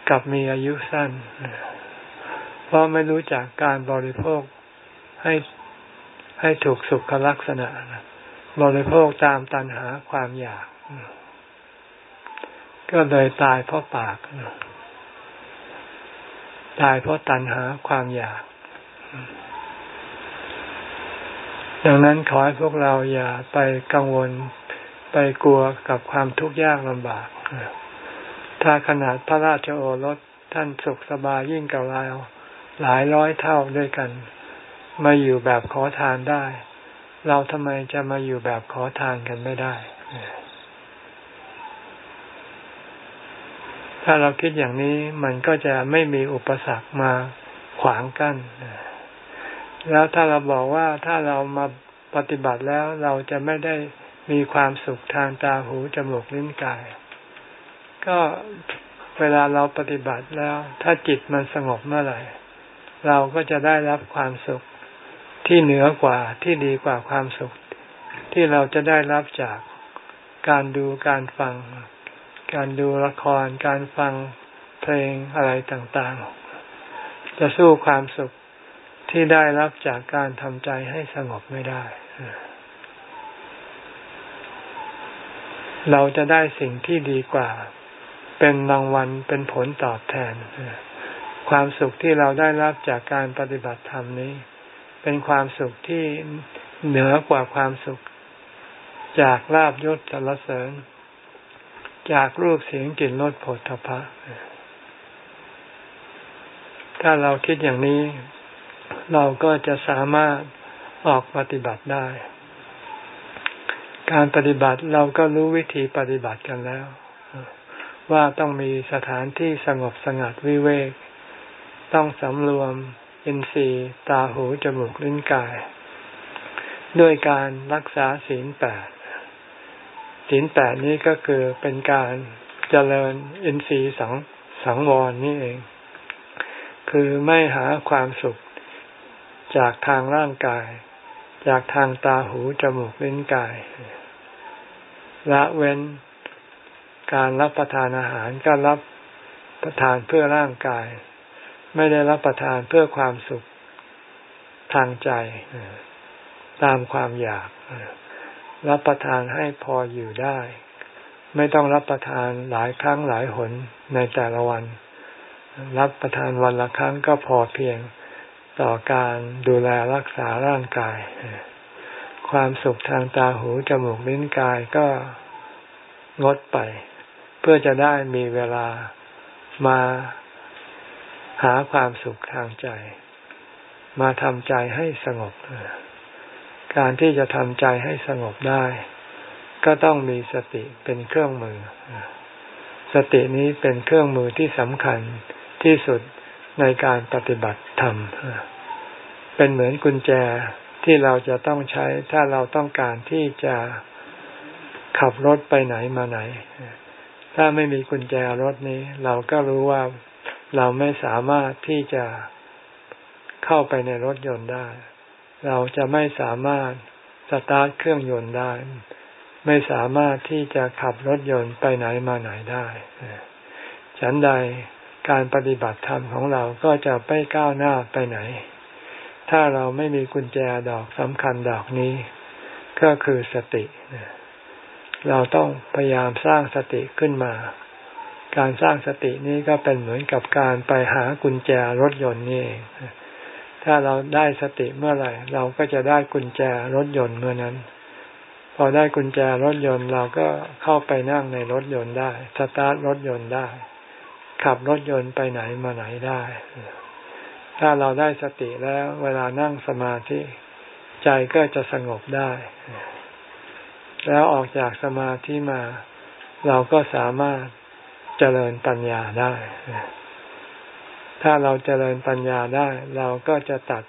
กับมีอายุสั้น เพราะไม่รู้จักการบริโภคให้ให้ถูกสุขลักษณะ บริโภคตามตันหาความอยาก ก็เลยตายเพราะปาก ตายเพราะตัณหาความอยาก ดังนั้นขอให้พวกเราอย่าไปกังวลไปกลัวกับความทุกข์ยากลำบาก ถ้าขนาดพระราชโอรสท่านสุขสบายยิ่งกับเราหลายร้อยเท่าด้วยกัน มาอยู่แบบขอทานได้ เราทำไมจะมาอยู่แบบขอทานกันไม่ได้ ถ้าเราคิดอย่างนี้มันก็จะไม่มีอุปสรรคมาขวางกัน้น แล้วถ้าเราบอกว่าถ้าเรามาปฏิบัติแล้วเราจะไม่ได้มีความสุขทางตาหูจมูกลิ้นกาย ก็เวลาเราปฏิบัติแล้ว ถ้าจิตมันสงบเมื่อไหร่ เราก็จะได้รับความสุขที่เหนือกว่าที่ดีกว่าความสุข ที่เราจะได้รับจากการดูการฟัง การดูละคร การฟังเพลงอะไรต่างๆ จะสู้ความสุข ที่ได้รับจากการทำใจให้สงบไม่ได้ เราจะได้สิ่งที่ดีกว่า เป็นรางวัลเป็นผลตอบแทน ความสุขที่เราได้รับจากการปฏิบัติธรรมนี้ เป็นความสุขที่เหนือกว่าความสุข จากลาบยศสรรเสริญ จากรูปเสียงกลิ่นรสผลทพะถ้าเราคิดอย่างนี้ เราก็จะสามารถออกปฏิบัติได้ การปฏิบัติเราก็รู้วิธีปฏิบัติกันแล้ว ว่าต้องมีสถานที่สงบสงัดวิเวก ต้องสำรวมอินทรีย์ตาหูจมูกลิ้นกาย ด้วยการรักษาศีลแปดศีลแปดนี้ก็คือเป็นการเจริญอินทรีย์สังสังวรนี่เอง คือไม่หาความสุข จากทางร่างกาย จากทางตาหูจมูกลิ้นกาย ละเว้นการรับประทานอาหารก็รับประทานเพื่อร่างกาย ไม่ได้รับประทานเพื่อความสุขทางใจ ตามความอยาก รับประทานให้พออยู่ได้ ไม่ต้องรับประทานหลายครั้งหลายหนในแต่ละวัน รับประทานวันละครั้งก็พอเพียง ต่อการดูแลรักษาร่างกาย ความสุขทางตาหูจมูกลิ้นกายก็งดไป เพื่อจะได้มีเวลามาหาความสุขทางใจ มาทำใจให้สงบ การที่จะทำใจให้สงบได้ ก็ต้องมีสติเป็นเครื่องมือ สตินี้เป็นเครื่องมือที่สำคัญที่สุด ในการปฏิบัติธรรม เป็นเหมือนกุญแจที่เราจะต้องใช้ถ้าเราต้องการที่จะขับรถไปไหนมาไหน ถ้าไม่มีกุญแจรถนี้ เราก็รู้ว่าเราไม่สามารถที่จะเข้าไปในรถยนต์ได้ เราจะไม่สามารถสตาร์ทเครื่องยนต์ได้ ไม่สามารถที่จะขับรถยนต์ไปไหนมาไหนได้ ฉันใด การปฏิบัติธรรมของเราก็จะไม่ก้าวหน้าไปไหน ถ้าเราไม่มีกุญแจดอกสำคัญดอกนี้ ก็คือสติ เราต้องพยายามสร้างสติขึ้นมา การสร้างสตินี้ก็เป็นเหมือนกับการไปหากุญแจรถยนต์นี่เองถ้าเราได้สติเมื่อไหร่ เราก็จะได้กุญแจรถยนต์เมื่อนั้น พอได้กุญแจรถยนต์เราก็เข้าไปนั่งในรถยนต์ได้ สตาร์ทรถยนต์ได้ ขับรถยนต์ไปไหนมาไหนได้ ถ้าเราได้สติแล้ว เวลานั่งสมาธิใจก็จะสงบได้ แล้วออกจากสมาธิมา เราก็สามารถเจริญปัญญาได้ ถ้าเราเจริญปัญญาได้ เราก็จะตัด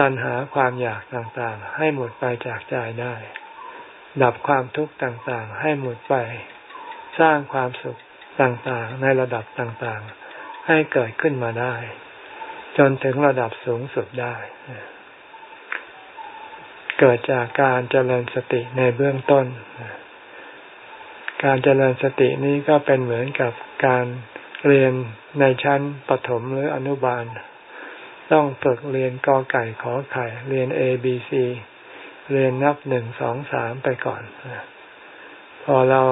ตัณหาความอยากต่างๆ ให้หมดไปจากใจได้ ดับความทุกข์ต่างๆ ให้หมดไป สร้างความสุข ต่างๆ ในระดับต่างๆ ให้เกิดขึ้นมาได้ จนถึงระดับสูงสุดได้ เกิดจากการเจริญสติในเบื้องต้น การเจริญสตินี้ก็เป็นเหมือนกับการเรียนในชั้นปฐมหรืออนุบาล ต้องฝึกเรียนกอไก่ขอไข่ เรียน A B C เรียนนับหนึ่งสองสามไปก่อน พอเรา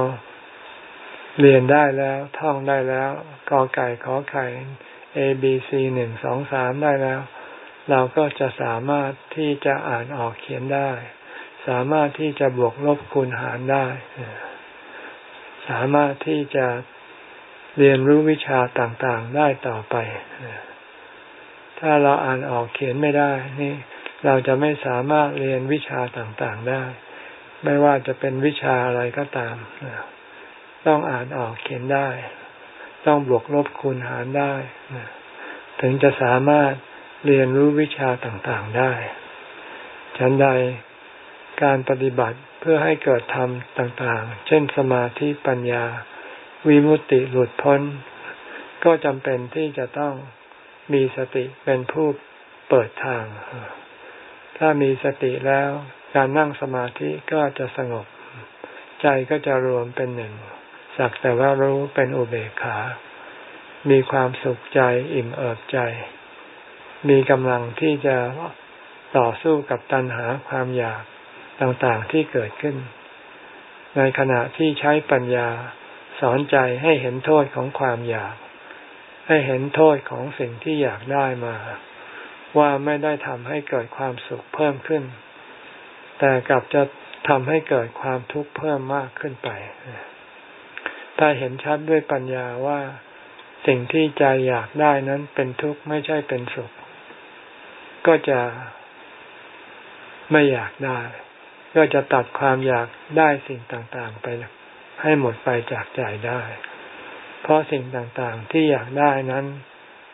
เรียนได้แล้วท่องได้แล้วกอไก่ขอไข่ A B C หนึ่งสองสามได้แล้ว เราก็จะสามารถที่จะอ่านออกเขียนได้ สามารถที่จะบวกลบคูณหารได้ สามารถที่จะเรียนรู้วิชาต่างๆได้ต่อไป ถ้าเราอ่านออกเขียนไม่ได้ นี่ เราจะไม่สามารถเรียนวิชาต่างๆได้ ไม่ว่าจะเป็นวิชาอะไรก็ตาม ต้องอ่านออกเขียนได้ ต้องบวกลบคูณหารได้ ถึงจะสามารถเรียนรู้วิชาต่างๆได้ ฉันใดการปฏิบัติเพื่อให้เกิดธรรมต่างๆ เช่นสมาธิปัญญา วิมุตติหลุดพ้น ก็จำเป็นที่จะต้องมีสติเป็นผู้เปิดทาง ถ้ามีสติแล้วการนั่งสมาธิก็จะสงบ ใจก็จะรวมเป็นหนึ่ง สักแต่ว่ารู้เป็นอุเบกขา มีความสุขใจอิ่มเอิบใจ มีกำลังที่จะต่อสู้กับตัณหาความอยากต่างๆที่เกิดขึ้น ในขณะที่ใช้ปัญญาสอนใจให้เห็นโทษของความอยาก ให้เห็นโทษของสิ่งที่อยากได้มา ว่าไม่ได้ทำให้เกิดความสุขเพิ่มขึ้น แต่กลับจะทำให้เกิดความทุกข์เพิ่มมากขึ้นไป ถ้าเห็นชัดด้วยปัญญาว่าสิ่งที่ใจอยากได้นั้นเป็นทุกข์ไม่ใช่เป็นสุข ก็จะไม่อยากได้ ก็จะตัดความอยากได้สิ่งต่างๆ ไปให้หมดไปจากใจได้ เพราะสิ่งต่างๆที่อยากได้นั้น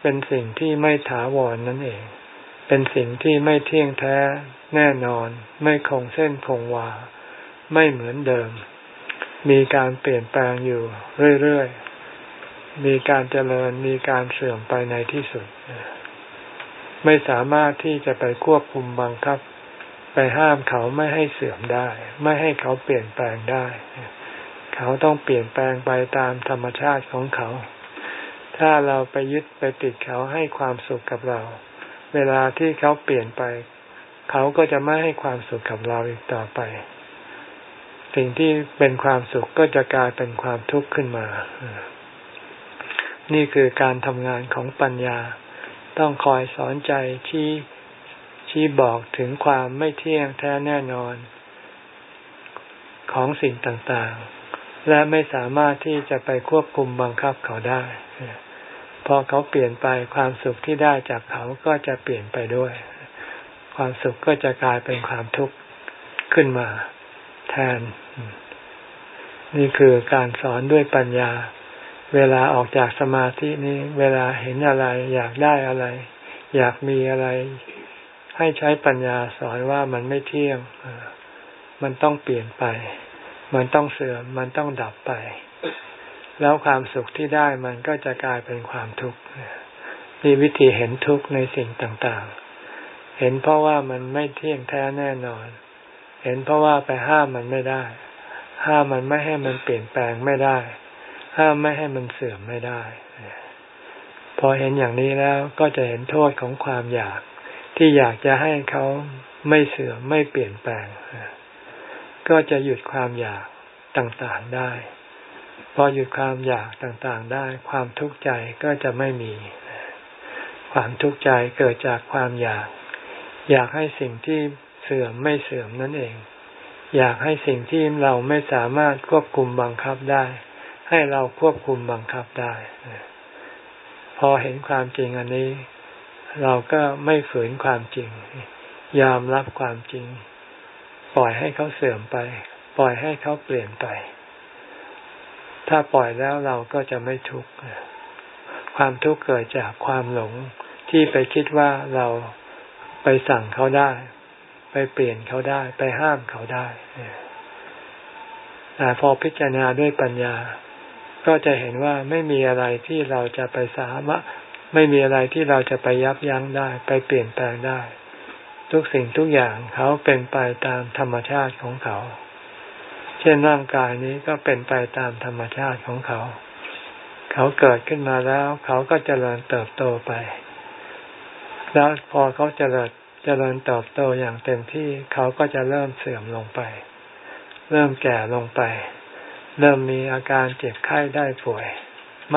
เป็นสิ่งที่ไม่ถาวรนนั่นเอง เป็นสิ่งที่ไม่เที่ยงแท้แน่นอน ไม่คงเส้นคงวา ไม่เหมือนเดิม มีการเปลี่ยนแปลงอยู่เรื่อยๆ มีการเจริญมีการเสื่อมไปในที่สุด ไม่สามารถที่จะไปควบคุมบังคับ ไปห้ามเขาไม่ให้เสื่อมได้ ไม่ให้เขาเปลี่ยนแปลงได้ เขาต้องเปลี่ยนแปลงไปตามธรรมชาติของเขา ถ้าเราไปยึดไปติดเขาให้ความสุขกับเรา เวลาที่เขาเปลี่ยนไป เขาก็จะไม่ให้ความสุขกับเราอีกต่อไป สิ่งที่เป็นความสุขก็จะกลายเป็นความทุกข์ขึ้นมา นี่คือการทำงานของปัญญา ต้องคอยสอนใจชี้ชี้บอกถึงความไม่เที่ยงแท้แน่นอน ของสิ่งต่างๆ และไม่สามารถที่จะไปควบคุมบังคับเขาได้ พอเขาเปลี่ยนไปความสุขที่ได้จากเขาก็จะเปลี่ยนไปด้วย ความสุขก็จะกลายเป็นความทุกข์ขึ้นมา แทน นี่คือการสอนด้วยปัญญา เวลาออกจากสมาธินี้ เวลาเห็นอะไร อยากได้อะไร อยากมีอะไร ให้ใช้ปัญญาสอนว่ามันไม่เที่ยง มันต้องเปลี่ยนไป มันต้องเสื่อม มันต้องดับไป แล้วความสุขที่ได้มันก็จะกลายเป็นความทุกข์นี่วิธีเห็นทุกข์ในสิ่งต่างๆ เห็นเพราะว่ามันไม่เที่ยงแท้แน่นอน เห็นเพราะว่าไปห้ามมันไม่ได้ ห้ามมันไม่ให้มันเปลี่ยนแปลงไม่ได้ ห้ามไม่ให้มันเสื่อมไม่ได้ พอเห็นอย่างนี้แล้วก็จะเห็นโทษของความอยาก ที่อยากจะให้เขาไม่เสื่อมไม่เปลี่ยนแปลง ก็จะหยุดความอยากต่างๆได้ พอหยุดความอยากต่างๆได้ ความทุกข์ใจก็จะไม่มี ความทุกข์ใจเกิดจากความอยาก อยากให้สิ่งที่ เสื่อมไม่เสื่อมนั่นเอง อยากให้สิ่งที่เราไม่สามารถควบคุมบังคับได้ ให้เราควบคุมบังคับได้ พอเห็นความจริงอันนี้ เราก็ไม่ฝืนความจริง ยอมรับความจริง ปล่อยให้เขาเสื่อมไป ปล่อยให้เขาเปลี่ยนไป ถ้าปล่อยแล้วเราก็จะไม่ทุกข์ความทุกข์เกิดจากความหลงที่ไปคิดว่าเราไปสั่งเขาได้ ไปเปลี่ยนเขาได้ ไปห้ามเขาได้แต่พอพิจารณาด้วยปัญญา ก็จะเห็นว่าไม่มีอะไรที่เราจะไปสามารถไม่มีอะไรที่เราจะไปยับยั้งได้ ไปเปลี่ยนแปลงได้ ทุกสิ่งทุกอย่างเขาเป็นไปตามธรรมชาติของเขา เช่นร่างกายนี้ก็เป็นไปตามธรรมชาติของเขา เขาเกิดขึ้นมาแล้ว เขาก็จเจริญเติบโตไป แล้วพอเขาเจริญ เจริญเติบโตอย่างเต็มที่เขาก็จะเริ่มเสื่อมลงไป เริ่มแก่ลงไป เริ่มมีอาการเจ็บไข้ได้ป่วย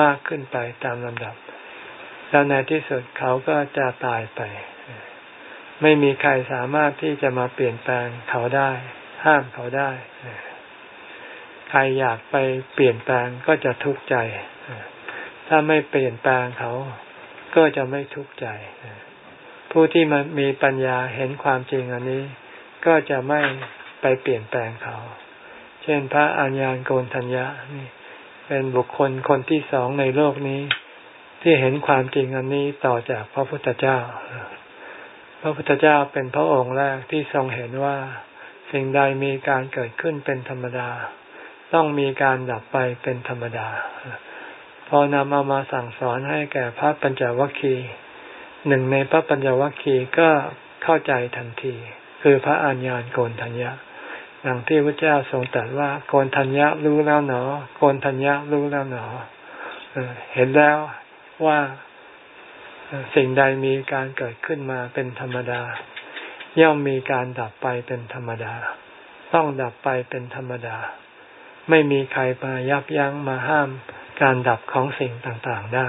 มากขึ้นไปตามลำดับ แล้วในที่สุดเขาก็จะตายไป ไม่มีใครสามารถที่จะมาเปลี่ยนแปลงเขาได้ ห้ามเขาได้ ใครอยากไปเปลี่ยนแปลงก็จะทุกข์ใจ ถ้าไม่เปลี่ยนแปลงเขาก็จะไม่ทุกข์ใจ ผู้ที่มันมีปัญญาเห็นความจริงอันนี้ ก็จะไม่ไปเปลี่ยนแปลงเขา เช่นพระอัญญาณโกนทัญญานี่เป็นบุคคลคนที่สองในโลกนี้ ที่เห็นความจริงอันนี้ต่อจากพระพุทธเจ้า พระพุทธเจ้าเป็นพระองค์แรกที่ทรงเห็นว่า สิ่งใดมีการเกิดขึ้นเป็นธรรมดา ต้องมีการดับไปเป็นธรรมดา พอนำเอามาสั่งสอนให้แก่พระปัญจวัคคีย์ หนึ่งในพระปัญจวัคคีก็เข้าใจทันที คือพระอัญญาณโกนทัญญาอย่างที่พระเจ้าทรงตรัสว่าโกนทัญญะรู้แล้วหนอโกนทัญญะรู้แล้วหนอเห็นแล้วว่าสิ่งใดมีการเกิดขึ้นมาเป็นธรรมดา ย่อมมีการดับไปเป็นธรรมดา ต้องดับไปเป็นธรรมดา ไม่มีใครมายับยั้งมาห้ามการดับของสิ่งต่างๆได้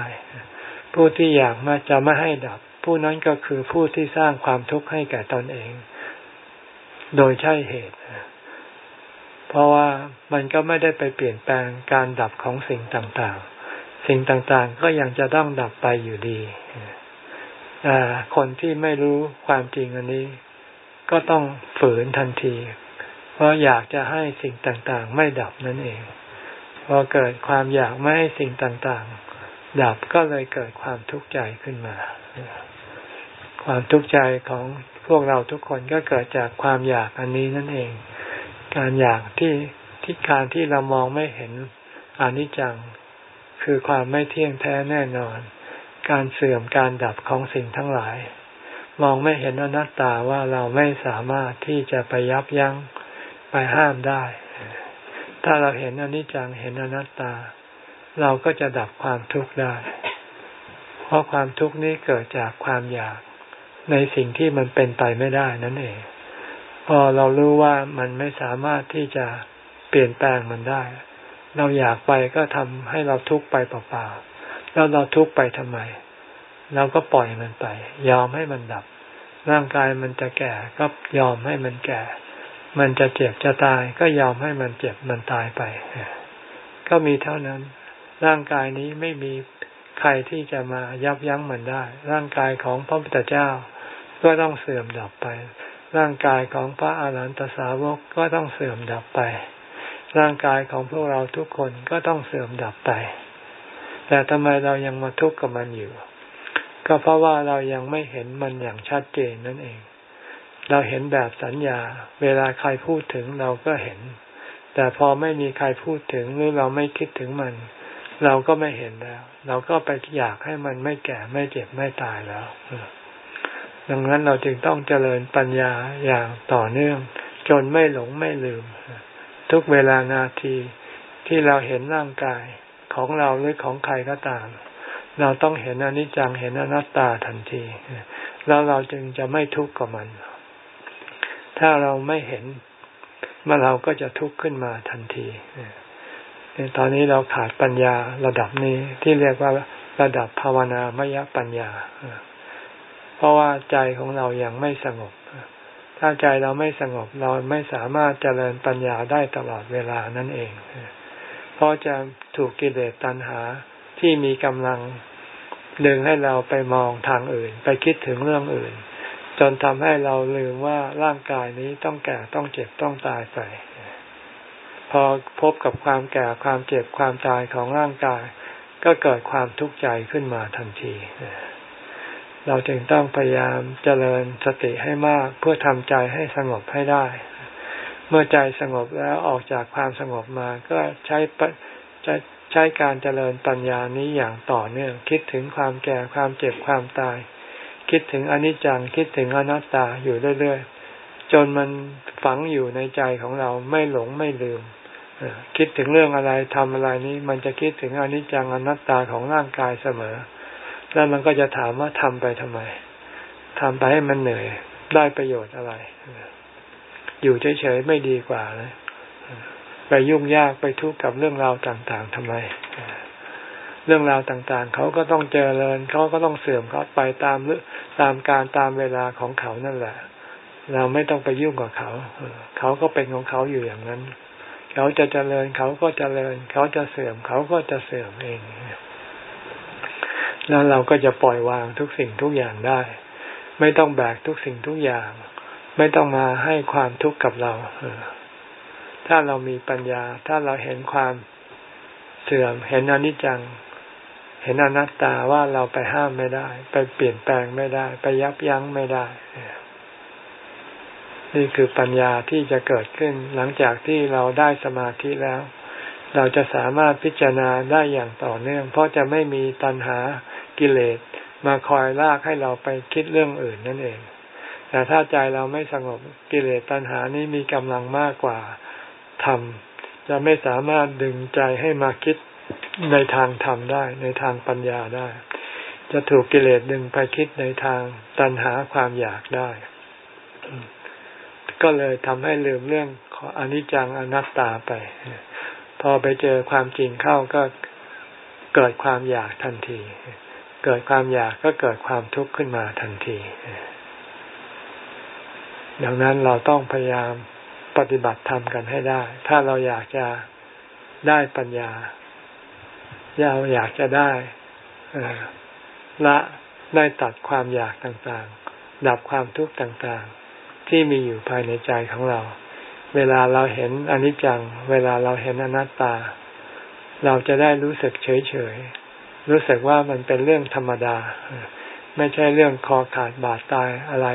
ผู้ที่อยากมาจะไม่ให้ดับ ผู้นั้นก็คือผู้ที่สร้างความทุกข์ให้แก่ตนเอง โดยใช่เหตุ เพราะว่ามันก็ไม่ได้ไปเปลี่ยนแปลงการดับของสิ่งต่างๆ สิ่งต่างๆ ก็ยังจะต้องดับไปอยู่ดีคนที่ไม่รู้ความจริงอันนี้ ก็ต้องฝืนทันที เพราะอยากจะให้สิ่งต่างๆ ไม่ดับนั่นเองพอเกิดความอยากไม่ให้สิ่งต่างๆ ดับก็เลยเกิดความทุกข์ใจขึ้นมา ความทุกข์ใจของพวกเราทุกคนก็เกิดจากความอยากอันนี้นั่นเอง การอยากที่ที่การที่เรามองไม่เห็นอนิจจัง คือความไม่เที่ยงแท้แน่นอน การเสื่อมการดับของสิ่งทั้งหลาย มองไม่เห็นอนัตตาว่าเราไม่สามารถที่จะไปยับยั้งไปห้ามได้ ถ้าเราเห็นอนิจจังเห็นอนัตตา เราก็จะดับความทุกข์ได้ เพราะความทุกข์นี้เกิดจากความอยาก ในสิ่งที่มันเป็นไปไม่ได้นั่นเอง พอเรารู้ว่ามันไม่สามารถที่จะเปลี่ยนแปลงมันได้ เราอยากไปก็ทำให้เราทุกข์ไปเปล่าๆแล้วเราทุกข์ไปทำไม เราก็ปล่อยมันไป ยอมให้มันดับ ร่างกายมันจะแก่ก็ยอมให้มันแก่ มันจะเจ็บจะตายก็ยอมให้มันเจ็บมันตายไป ก็มีเท่านั้น ร่างกายนี้ไม่มีใครที่จะมายับยั้งมันได้ ร่างกายของพระพุทธเจ้า ก็ต้องเสื่อมดับไป ร่างกายของพระอาหารหันตสาวกก็ต้องเสื่อมดับไป ร่างกายของพวกเราทุกคนก็ต้องเสื่อมดับไป แต่ทำไมเรายังมาทุกข์กับมันอยู่ ก็เพราะว่าเรายังไม่เห็นมันอย่างชัดเจนนั่นเอง เราเห็นแบบสัญญา เวลาใครพูดถึงเราก็เห็น แต่พอไม่มีใครพูดถึงหรือเราไม่คิดถึงมัน เราก็ไม่เห็นแล้ว เราก็ไปอยากให้มันไม่แก่ไม่เจ็บไม่ตายแล้ว ดังนั้นเราจึงต้องเจริญปัญญาอย่างต่อเนื่อง จนไม่หลงไม่ลืม ทุกเวลานาทีที่เราเห็นร่างกายของเราหรือของใครก็ตาม เราต้องเห็นอนิจจังเห็นอนัตตาทันที แล้วเราจึงจะไม่ทุกข์กับมัน ถ้าเราไม่เห็นเมื่อเราก็จะทุกข์ขึ้นมาทันทีตอนนี้เราขาดปัญญาระดับนี้ที่เรียกว่าระดับภาวนามยปัญญา เพราะว่าใจของเรายังไม่สงบ ถ้าใจเราไม่สงบเราไม่สามารถเจริญปัญญาได้ตลอดเวลานั่นเอง เพราะจะถูกกิเลสตัณหาที่มีกำลังดึงให้เราไปมองทางอื่น ไปคิดถึงเรื่องอื่น จนทำให้เราลืมว่าร่างกายนี้ต้องแก่ต้องเจ็บต้องตายไปพอพบกับความแก่ความเจ็บความตายของร่างกาย ก็เกิดความทุกข์ใจขึ้นมาทันที เราจึงต้องพยายามเจริญสติให้มากเพื่อทำใจให้สงบให้ได้ เมื่อใจสงบแล้วออกจากความสงบมาก็ใช้จะใช้การเจริญปัญญานี้อย่างต่อเนื่อง คิดถึงความแก่ความเจ็บความตาย คิดถึงอนิจจังคิดถึงอนัตตาอยู่เรื่อยๆจนมันฝังอยู่ในใจของเราไม่หลงไม่ลืมคิดถึงเรื่องอะไรทำอะไรนี้ มันจะคิดถึงอนิจจังอนัตตาของร่างกายเสมอ แล้วมันก็จะถามว่าทำไปทำไมทำไปให้มันเหนื่อยได้ประโยชน์อะไร อยู่เฉยๆไม่ดีกว่าเลยไปยุ่งยากไปทุกข์กับเรื่องราวต่าง ๆทำไม เรื่องราวต่างๆ เขาก็ต้องเจริญเขาก็ต้องเสื่อมเขาไปตามตามการตามเวลาของเขานั่นแหละ เราไม่ต้องไปยุ่งกับเขาเขาก็เป็นของเขาอยู่อย่างนั้น เขาจะเจริญเขาก็เจริญ เขาจะเสื่อมเขาก็จะเสื่อมเอง แล้วเราก็จะปล่อยวางทุกสิ่งทุกอย่างได้ ไม่ต้องแบกทุกสิ่งทุกอย่าง ไม่ต้องมาให้ความทุกข์กับเราถ้าเรามีปัญญา ถ้าเราเห็นความเสื่อม เห็นอนิจจัง เห็นอนัตตาว่าเราไปห้ามไม่ได้ ไปเปลี่ยนแปลงไม่ได้ ไปยับยั้งไม่ได้ นี่คือปัญญาที่จะเกิดขึ้นหลังจากที่เราได้สมาธิแล้ว เราจะสามารถพิจารณาได้อย่างต่อเนื่อง เพราะจะไม่มีตัณหา กิเลสมาคอยลากให้เราไปคิดเรื่องอื่นนั่นเอง แต่ถ้าใจเราไม่สงบกิเลสตัณหานี้มีกำลังมากกว่าธรรมจะไม่สามารถดึงใจให้มาคิดในทางธรรมได้ ในทางปัญญาได้ จะถูกกิเลสดึงไปคิดในทางตัณหาความอยากได้ ก็เลยทำให้ลืมเรื่องอนิจจังอนัตตาไป พอไปเจอความจริงเข้าก็เกิดความอยากทันที เกิดความอยากก็เกิดความทุกข์ขึ้นมาทันที ดังนั้นเราต้องพยายามปฏิบัติธรรมกันให้ได้ ถ้าเราอยากจะได้ปัญญาเราอยากจะได้ละได้ตัดความอยากต่างๆ ดับความทุกข์ต่างๆ ที่มีอยู่ภายในใจของเรา เวลาเราเห็นอนิจจัง เวลาเราเห็นอนัตตา เราจะได้รู้สึกเฉย รู้สึกว่ามันเป็นเรื่องธรรมดา ไม่ใช่เรื่องคอขาดบาดตายอะไร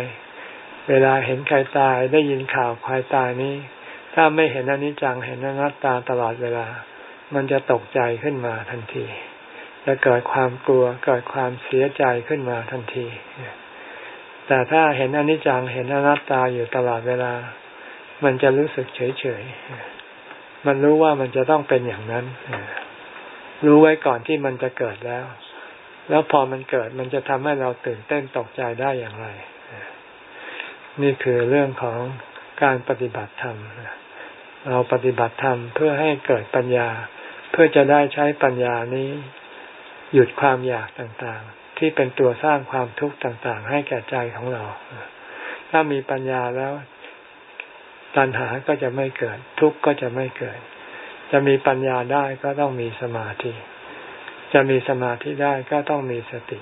เวลาเห็นใครตายได้ยินข่าวใครตายนี้ ถ้าไม่เห็นอนิจจังเห็นอนัตตาตลอดเวลา มันจะตกใจขึ้นมาทันที จะเกิดความกลัวเกิดความเสียใจขึ้นมาทันที แต่ถ้าเห็นอนิจจังเห็นอนัตตาอยู่ตลอดเวลา มันจะรู้สึกเฉยเฉยมันรู้ว่ามันจะต้องเป็นอย่างนั้น รู้ไว้ก่อนที่มันจะเกิดแล้ว แล้วพอมันเกิดมันจะทำให้เราตื่นเต้นตกใจได้อย่างไร นี่คือเรื่องของการปฏิบัติธรรม เราปฏิบัติธรรมเพื่อให้เกิดปัญญา เพื่อจะได้ใช้ปัญญานี้ หยุดความอยากต่างๆ ที่เป็นตัวสร้างความทุกข์ต่างๆ ให้แก่ใจของเรา ถ้ามีปัญญาแล้วตัณหาก็จะไม่เกิด ทุกข์ก็จะไม่เกิด จะมีปัญญาได้ก็ต้องมีสมาธิ จะมีสมาธิได้ก็ต้องมีสติ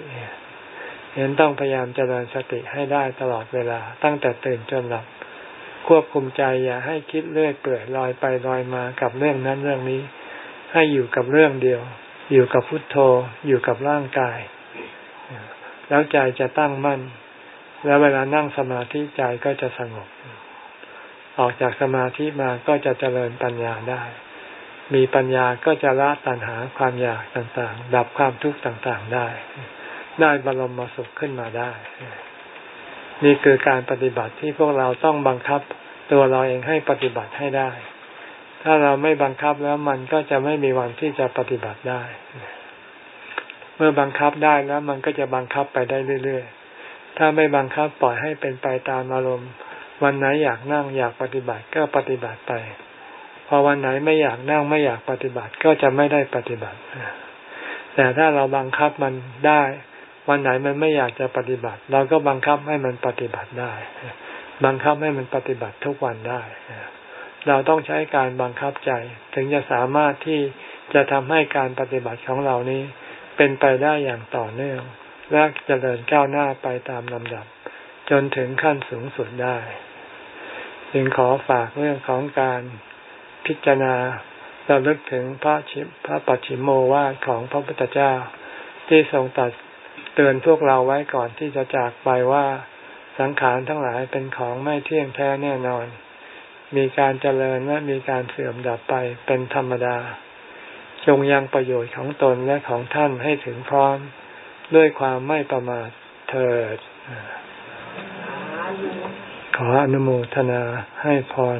เห็นต้องพยายามเจริญสติให้ได้ตลอดเวลา ตั้งแต่ตื่นจนหลับ ควบคุมใจอย่าให้คิดเรื่อยเปื่อยลอยไปลอยมากับเรื่องนั้นเรื่องนี้ ให้อยู่กับเรื่องเดียว อยู่กับพุทโธ อยู่กับร่างกาย แล้วใจจะตั้งมั่น แล้วเวลานั่งสมาธิใจก็จะสงบ ออกจากสมาธิมาก็จะเจริญปัญญาได้ มีปัญญาก็จะละตัณหาความอยากต่างๆ ดับความทุกข์ต่างๆได้ ได้บรมมาสุขขึ้นมาได้ นี่คือการปฏิบัติที่พวกเราต้องบังคับ ตัวเราเองให้ปฏิบัติให้ได้ ถ้าเราไม่บังคับแล้วมันก็จะไม่มีวันที่จะปฏิบัติได้ เมื่อบังคับได้แล้วมันก็จะบังคับไปได้เรื่อยๆ ถ้าไม่บังคับปล่อยให้เป็นไปตามอารมณ์ วันไหนอยากนั่งอยากปฏิบัติก็ปฏิบัติไป อวันไหนไม่อยากนั่งไม่อยากปฏิบัติก็จะไม่ได้ปฏิบัติ แต่ถ้าเราบังคับมันได้ วันไหนมันไม่อยากจะปฏิบัติ เราก็บังคับให้มันปฏิบัติได้ บังคับให้มันปฏิบัติทุกวันได้เราต้องใช้การบังคับใจ ถึงจะสามารถที่จะทำให้การปฏิบัติของเรานี้ เป็นไปได้อย่างต่อเนื่อง และจะเดินก้าวหน้าไปตามลำดับ จนถึงขั้นสูงสุดได้ จึงขอฝากเรื่องของการ พิจารณาเราลึกถึงพระชิพระปัจฉิมโมวาทของพระพุทธเจ้า ที่ทรงตัดเตือนพวกเราไว้ก่อนที่จะจากไปว่าสังขารทั้งหลายเป็นของไม่เที่ยงแท้แน่นอน มีการเจริญและมีการเสื่อมดับไปเป็นธรรมดา จงยังประโยชน์ของตนและของท่านให้ถึงพร้อม ด้วยความไม่ประมาทเถิด ขออนุโมทนาให้พร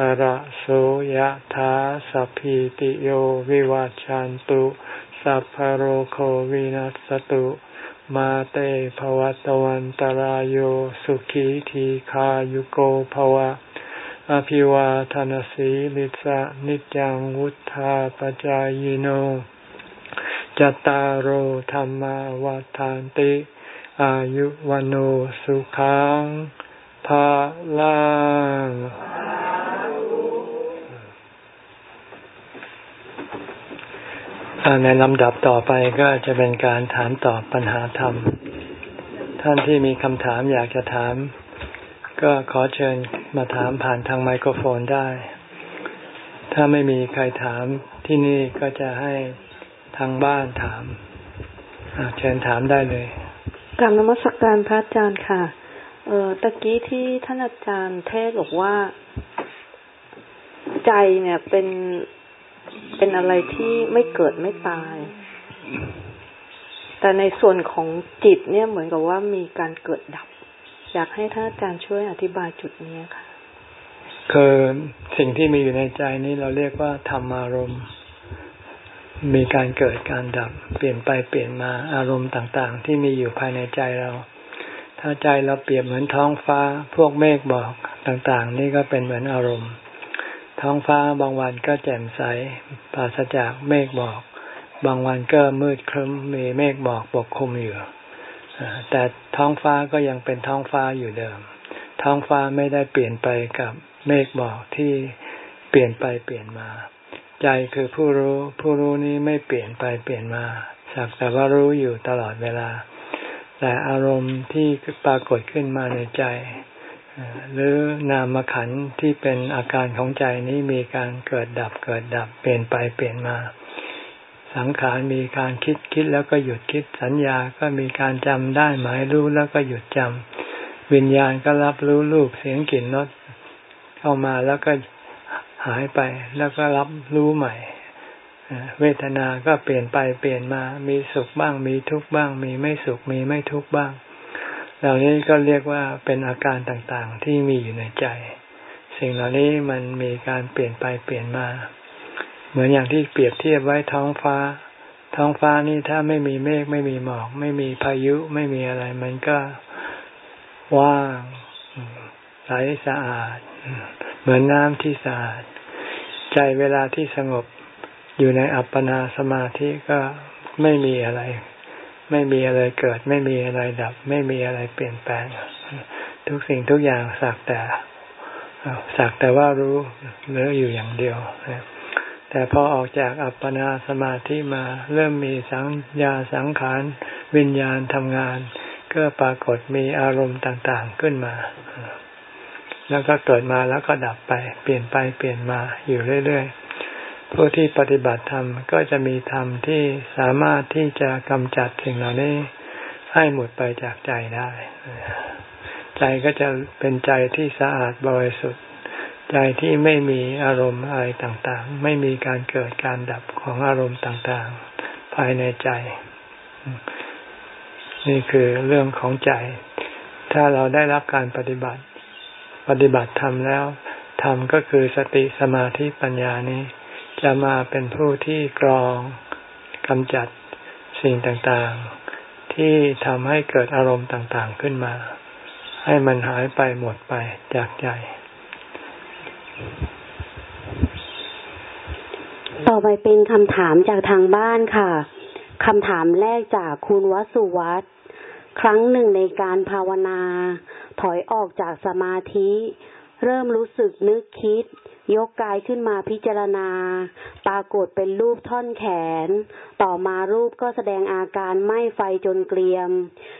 อระโสยธาสัพพิติโยวิวัจจันตุ สัพพโรโควินัสตุ มาเตภวัตวันตารโยสุขีทีขายุโกภวะ อภิวาทานสีลิสะนิจังวุธาปจายโนจตารโหธรรมวาทานติ อายุวันโอสุขังภาลัง ในลำดับต่อไปก็จะเป็นการถามตอบปัญหาธรรม ท่านที่มีคำถามอยากจะถาม ก็ขอเชิญมาถามผ่านทางไมโครโฟนได้ ถ้าไม่มีใครถามที่นี่ก็จะให้ทางบ้านถาม เชิญถามได้เลยกรรมนมัสกการพระอาจารย์ค่ะ เออตะกี้ที่ท่านอาจารย์เทศบอกว่า ใจเนี่ยเป็น เป็นอะไรที่ไม่เกิดไม่ตาย แต่ในส่วนของจิตเนี่ยเหมือนกับว่ามีการเกิดดับ อยากให้ท่านอาจารย์ช่วยอธิบายจุดนี้ค่ะ คือสิ่งที่มีอยู่ในใจนี้เราเรียกว่าธรรมอารมณ์ มีการเกิดการดับ เปลี่ยนไปเปลี่ยนมาอารมณ์ต่าง ๆ ที่มีอยู่ภายในใจเรา ถ้าใจเราเปรียบเหมือนท้องฟ้า พวกเมฆบอกต่าง ๆ นี่ก็เป็นเหมือนอารมณ์ ท้องฟ้าบางวันก็แจ่มใสปราศจากเมฆบอก บางวันก็มืดครึ้มมีเมฆบอกปกคลุมอยู่แต่ท้องฟ้าก็ยังเป็นท้องฟ้าอยู่เดิม ท้องฟ้าไม่ได้เปลี่ยนไปกับเมฆบอกที่เปลี่ยนไปเปลี่ยนมา ใจคือผู้รู้ผู้รู้นี้ไม่เปลี่ยนไปเปลี่ยนมาสักแต่ว่ารู้อยู่ตลอดเวลา แต่อารมณ์ที่ปรากฏขึ้นมาในใจ หรือนามขันที่เป็นอาการของใจนี้มีการเกิดดับเกิดดับเปลี่ยนไปเปลี่ยนมา สังขารมีการคิดคิดแล้วก็หยุดคิดสัญญาก็มีการจำได้หมายรู้แล้วก็หยุดจำวิญญาณก็รับรู้รูปเสียงกลิ่นรสเข้ามาแล้วก็หายไปแล้วก็รับรู้ใหม่ เวทนาก็เปลี่ยนไปเปลี่ยนมา มีสุขบ้าง มีทุกข์บ้าง มีไม่สุขมีไม่ทุกข์บ้าง เหล่านี้ก็เรียกว่าเป็นอาการต่างๆที่มีอยู่ในใจ สิ่งเหล่านี้มันมีการเปลี่ยนไปเปลี่ยนมา เหมือนอย่างที่เปรียบเทียบไว้ท้องฟ้า ท้องฟ้านี่ถ้าไม่มีเมฆไม่มีหมอก ไม่มีพายุไม่มีอะไร มันก็ว่างใสสะอาด เหมือนน้ำที่สะอาด ใจเวลาที่สงบอยู่ในอัปปนาสมาธิก็ไม่มีอะไร ไม่มีอะไรเกิด ไม่มีอะไรดับ ไม่มีอะไรเปลี่ยนแปลง ทุกสิ่งทุกอย่างสักแต่สักแต่ว่ารู้เหลืออยู่อย่างเดียวแต่พอออกจากอัปปนาสมาธิมาเริ่มมีสังญาสังขาร วิญญาณทำงาน ก็ปรากฏมีอารมณ์ต่างๆขึ้นมา แล้วก็เกิดมาแล้วก็ดับไป เปลี่ยนไปเปลี่ยนมาอยู่เรื่อยๆ ผู้ที่ปฏิบัติธรรมก็จะมีธรรมที่สามารถที่จะกำจัดสิ่งเหล่านี้ให้หมดไปจากใจได้ ใจก็จะเป็นใจที่สะอาดบริสุทธิ์ ใจที่ไม่มีอารมณ์อะไรต่างๆ ไม่มีการเกิดการดับของอารมณ์ต่างๆ ภายในใจ นี่คือเรื่องของใจ ถ้าเราได้รับการปฏิบัติ ปฏิบัติธรรมแล้วธรรมก็คือสติสมาธิปัญญานี้ จะมาเป็นผู้ที่กรองกำจัดสิ่งต่างๆ ที่ทำให้เกิดอารมณ์ต่างๆขึ้นมา ให้มันหายไปหมดไปจากใจ ต่อไปเป็นคำถามจากทางบ้านค่ะคำถามแรกจากคุณวสุวัตครั้งหนึ่งในการภาวนา ถอยออกจากสมาธิ เริ่มรู้สึกนึกคิด ยกกายขึ้นมาพิจารณา ปรากฏเป็นรูปท่อนแขน ต่อมารูปก็แสดงอาการไหม้ไฟจนเกลียม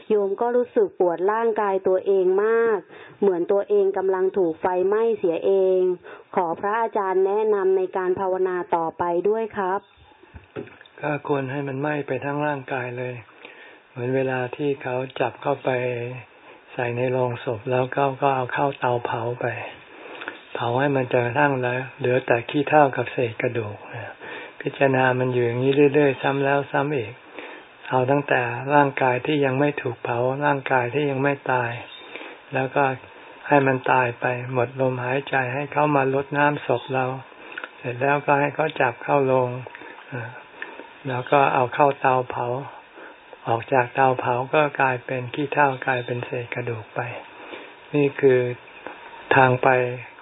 โยมก็รู้สึกปวดร่างกายตัวเองมาก เหมือนตัวเองกำลังถูกไฟไหม้เสียเอง ขอพระอาจารย์แนะนำในการภาวนาต่อไปด้วยครับก็ควรให้มันไหม้ไปทั้งร่างกายเลย เหมือนเวลาที่เขาจับเข้าไปใส่ในโรงศพแล้วก็ก็เอาเข้าเตาเผาไป เผาให้มันจะทั้งแล้วเหลือแต่ขี้เท่ากับเศษกระดูกพิจารณามันอยู่อย่างนี้เรื่อย ๆ ซ้ำแล้วซ้ำอีกเอาตั้งแต่ร่างกายที่ยังไม่ถูกเผาร่างกายที่ยังไม่ตาย แล้วก็ให้มันตายไป หมดลมหายใจให้เขามาลดน้ำศพเรา เสร็จแล้วก็ให้เขาจับเข้าลงแล้วก็เอาเข้าเตาเผา ออกจากเตาเผาก็กลายเป็นขี้เท่ากลายเป็นเศษกระดูกไป นี่คือ ทางไป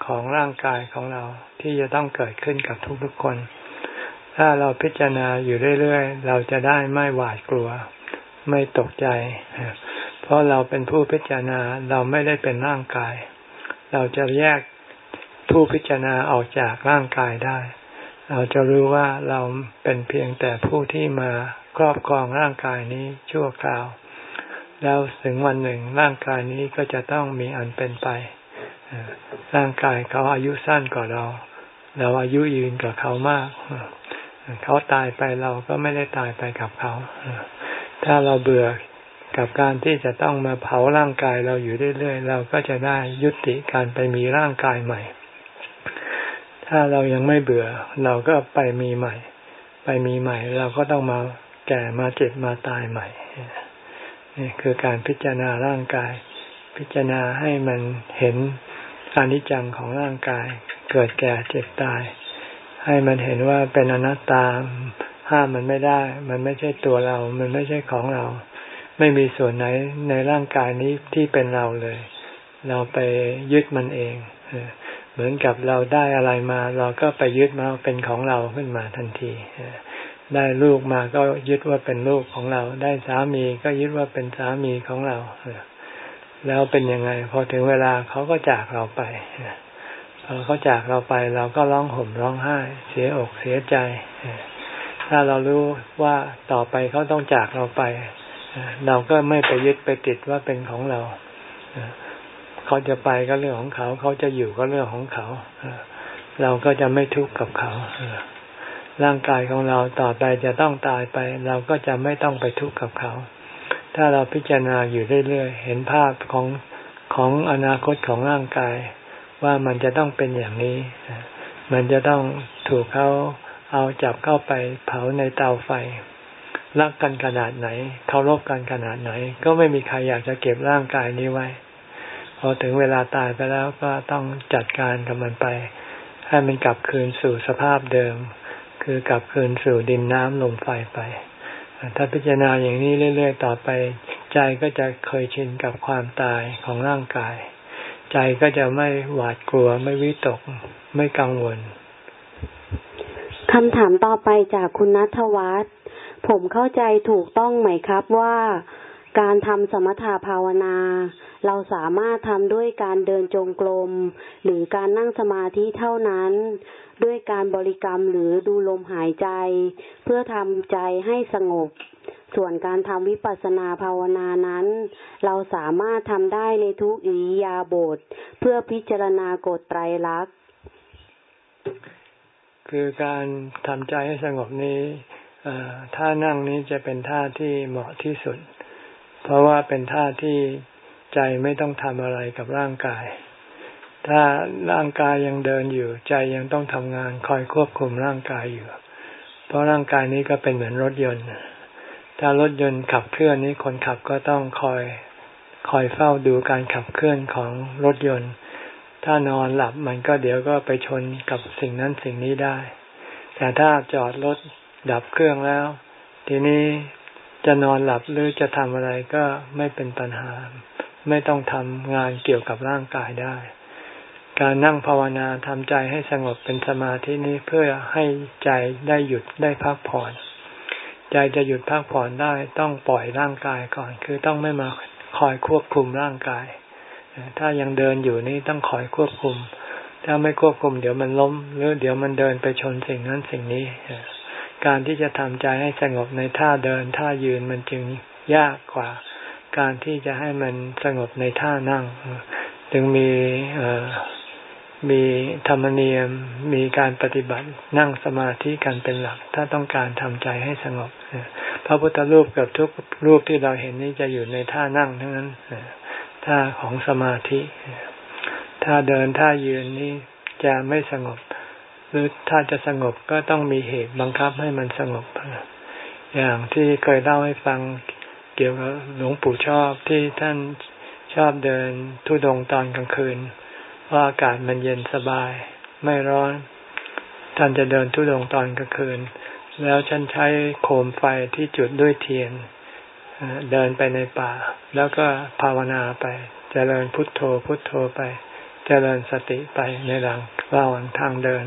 ของร่างกายของเราที่จะต้องเกิดขึ้นกับทุกๆคน ถ้าเราพิจารณาอยู่เรื่อยๆ เราจะได้ไม่หวาดกลัว ไม่ตกใจ เพราะเราเป็นผู้พิจารณาเราไม่ได้เป็นร่างกาย เราจะแยกผู้พิจารณาออกจากร่างกายได้ เราจะรู้ว่าเราเป็นเพียงแต่ผู้ที่มาครอบครองร่างกายนี้ชั่วคราว แล้วถึงวันหนึ่งร่างกายนี้ก็จะต้องมีอันเป็นไป ร่างกายเขาอายุสั้นกว่าเรา เราอายุยืนกว่าเขามาก เขาตายไปเราก็ไม่ได้ตายไปกับเขา ถ้าเราเบื่อกับการที่จะต้องมาเผาร่างกายเราอยู่เรื่อยๆ เราก็จะได้ยุติการไปมีร่างกายใหม่ ถ้าเรายังไม่เบื่อ เราก็ไปมีใหม่ ไปมีใหม่ เราก็ต้องมาแก่มาเจ็บมาตายใหม่ นี่คือการพิจารณาร่างกาย พิจารณาให้มันเห็น อนิจจังของร่างกาย เกิดแก่เจ็บตาย ให้มันเห็นว่าเป็นอนัตตาห้ามมันไม่ได้ มันไม่ใช่ตัวเรา มันไม่ใช่ของเรา ไม่มีส่วนไหนในร่างกายนี้ที่เป็นเราเลย เราไปยึดมันเองเหมือนกับเราได้อะไรมา เราก็ไปยึดมาเป็นของเราขึ้นมาทันทีได้ลูกมาก็ยึดว่าเป็นลูกของเรา ได้สามีก็ยึดว่าเป็นสามีของเรา แล้วเป็นยังไง พอถึงเวลาเขาก็จากเราไปพอเขาจากเราไปเราก็ร้องห่มร้องไห้ เสียอกเสียใจ ถ้าเรารู้ว่าต่อไปเขาต้องจากเราไป เราก็ไม่ไปยึดไปติดว่าเป็นของเรา เขาจะไปก็เรื่องของเขา เขาจะอยู่ก็เรื่องของเขา เราก็จะไม่ทุกข์กับเขา ร่างกายของเราต่อไปจะต้องตายไป เราก็จะไม่ต้องไปทุกข์กับเขา ถ้าเราพิจารณาอยู่เรื่อยๆ เห็นภาพของของอนาคตของร่างกาย ว่ามันจะต้องเป็นอย่างนี้ มันจะต้องถูกเขาเอาจับเข้าไปเผาในเตาไฟ รักกันขนาดไหนเคารพกันขนาดไหน ก็ไม่มีใครอยากจะเก็บร่างกายนี้ไว้ พอถึงเวลาตายไปแล้วก็ต้องจัดการกับมันไป ให้มันกลับคืนสู่สภาพเดิม คือกลับคืนสู่ดินน้ำลมไฟไป ถ้าพิจารณาอย่างนี้เรื่อย ๆ ต่อไป ใจก็จะเคยชินกับความตายของร่างกาย ใจก็จะไม่หวาดกลัวไม่วิตก ไม่กังวลคำถามต่อไปจากคุณนัทวัฒน์ผมเข้าใจถูกต้องไหมครับว่าการทำสมถะภาวนา เราสามารถทำด้วยการเดินจงกรมหรือการนั่งสมาธิเท่านั้น ด้วยการบริกรรมหรือดูลมหายใจ เพื่อทำใจให้สงบ ส่วนการทำวิปัสสนาภาวนานั้น เราสามารถทำได้ในทุกอิริยาบถเพื่อพิจารณากฎไตรลักษณ์คือการทำใจให้สงบนี้ท่านั่งนี้จะเป็นท่าที่เหมาะที่สุด เพราะว่าเป็นท่าที่ใจไม่ต้องทำอะไรกับร่างกาย ถ้าร่างกายยังเดินอยู่ ใจยังต้องทำงานคอยควบคุมร่างกายอยู่ เพราะร่างกายนี้ก็เป็นเหมือนรถยนต์ ถ้ารถยนต์ขับเคลื่อนนี้คนขับก็ต้องคอยคอยเฝ้าดูการขับเคลื่อนของรถยนต์ ถ้านอนหลับมันก็เดี๋ยวก็ไปชนกับสิ่งนั้นสิ่งนี้ได้ แต่ถ้าจอดรถดับเครื่องแล้ว ทีนี้จะนอนหลับหรือจะทำอะไรก็ไม่เป็นปัญหา ไม่ต้องทำงานเกี่ยวกับร่างกายได้ การนั่งภาวนาทำใจให้สงบเป็นสมาธินี้เพื่อให้ใจได้หยุดได้พักผ่อน ใจจะหยุดพักผ่อนได้ต้องปล่อยร่างกายก่อน คือต้องไม่มาคอยควบคุมร่างกาย ถ้ายังเดินอยู่นี่ต้องคอยควบคุม ถ้าไม่ควบคุมเดี๋ยวมันล้ม หรือเดี๋ยวมันเดินไปชนสิ่งนั้นสิ่งนี้ การที่จะทำใจให้สงบในท่าเดินท่ายืนมันจึงยากกว่า การที่จะให้มันสงบในท่านั่ง จึงมี มีธรรมเนียมมีการปฏิบัตินั่งสมาธิกันเป็นหลัก ถ้าต้องการทำใจให้สงบพระพุทธรูปกับทุกรูปที่เราเห็นนี้จะอยู่ในท่านั่งทั้งนั้นท่าของสมาธิ ถ้าเดินท่ายืนนี้จะไม่สงบ หรือถ้าจะสงบก็ต้องมีเหตุบังคับให้มันสงบ อย่างที่เคยเล่าให้ฟังเกี่ยวกับหลวงปู่ชอบที่ท่านชอบเดินทุดงตอนกลางคืน ว่าอากาศมันเย็นสบาย ไม่ร้อน ท่านจะเดินทุดงตอนกลางคืน แล้วฉันใช้โคมไฟที่จุดด้วยเทียนเดินไปในป่า แล้วก็ภาวนาไปจเจริญพุทโธพุทโธไปจเจริญสติไปในหลังระหว่างทางเดิน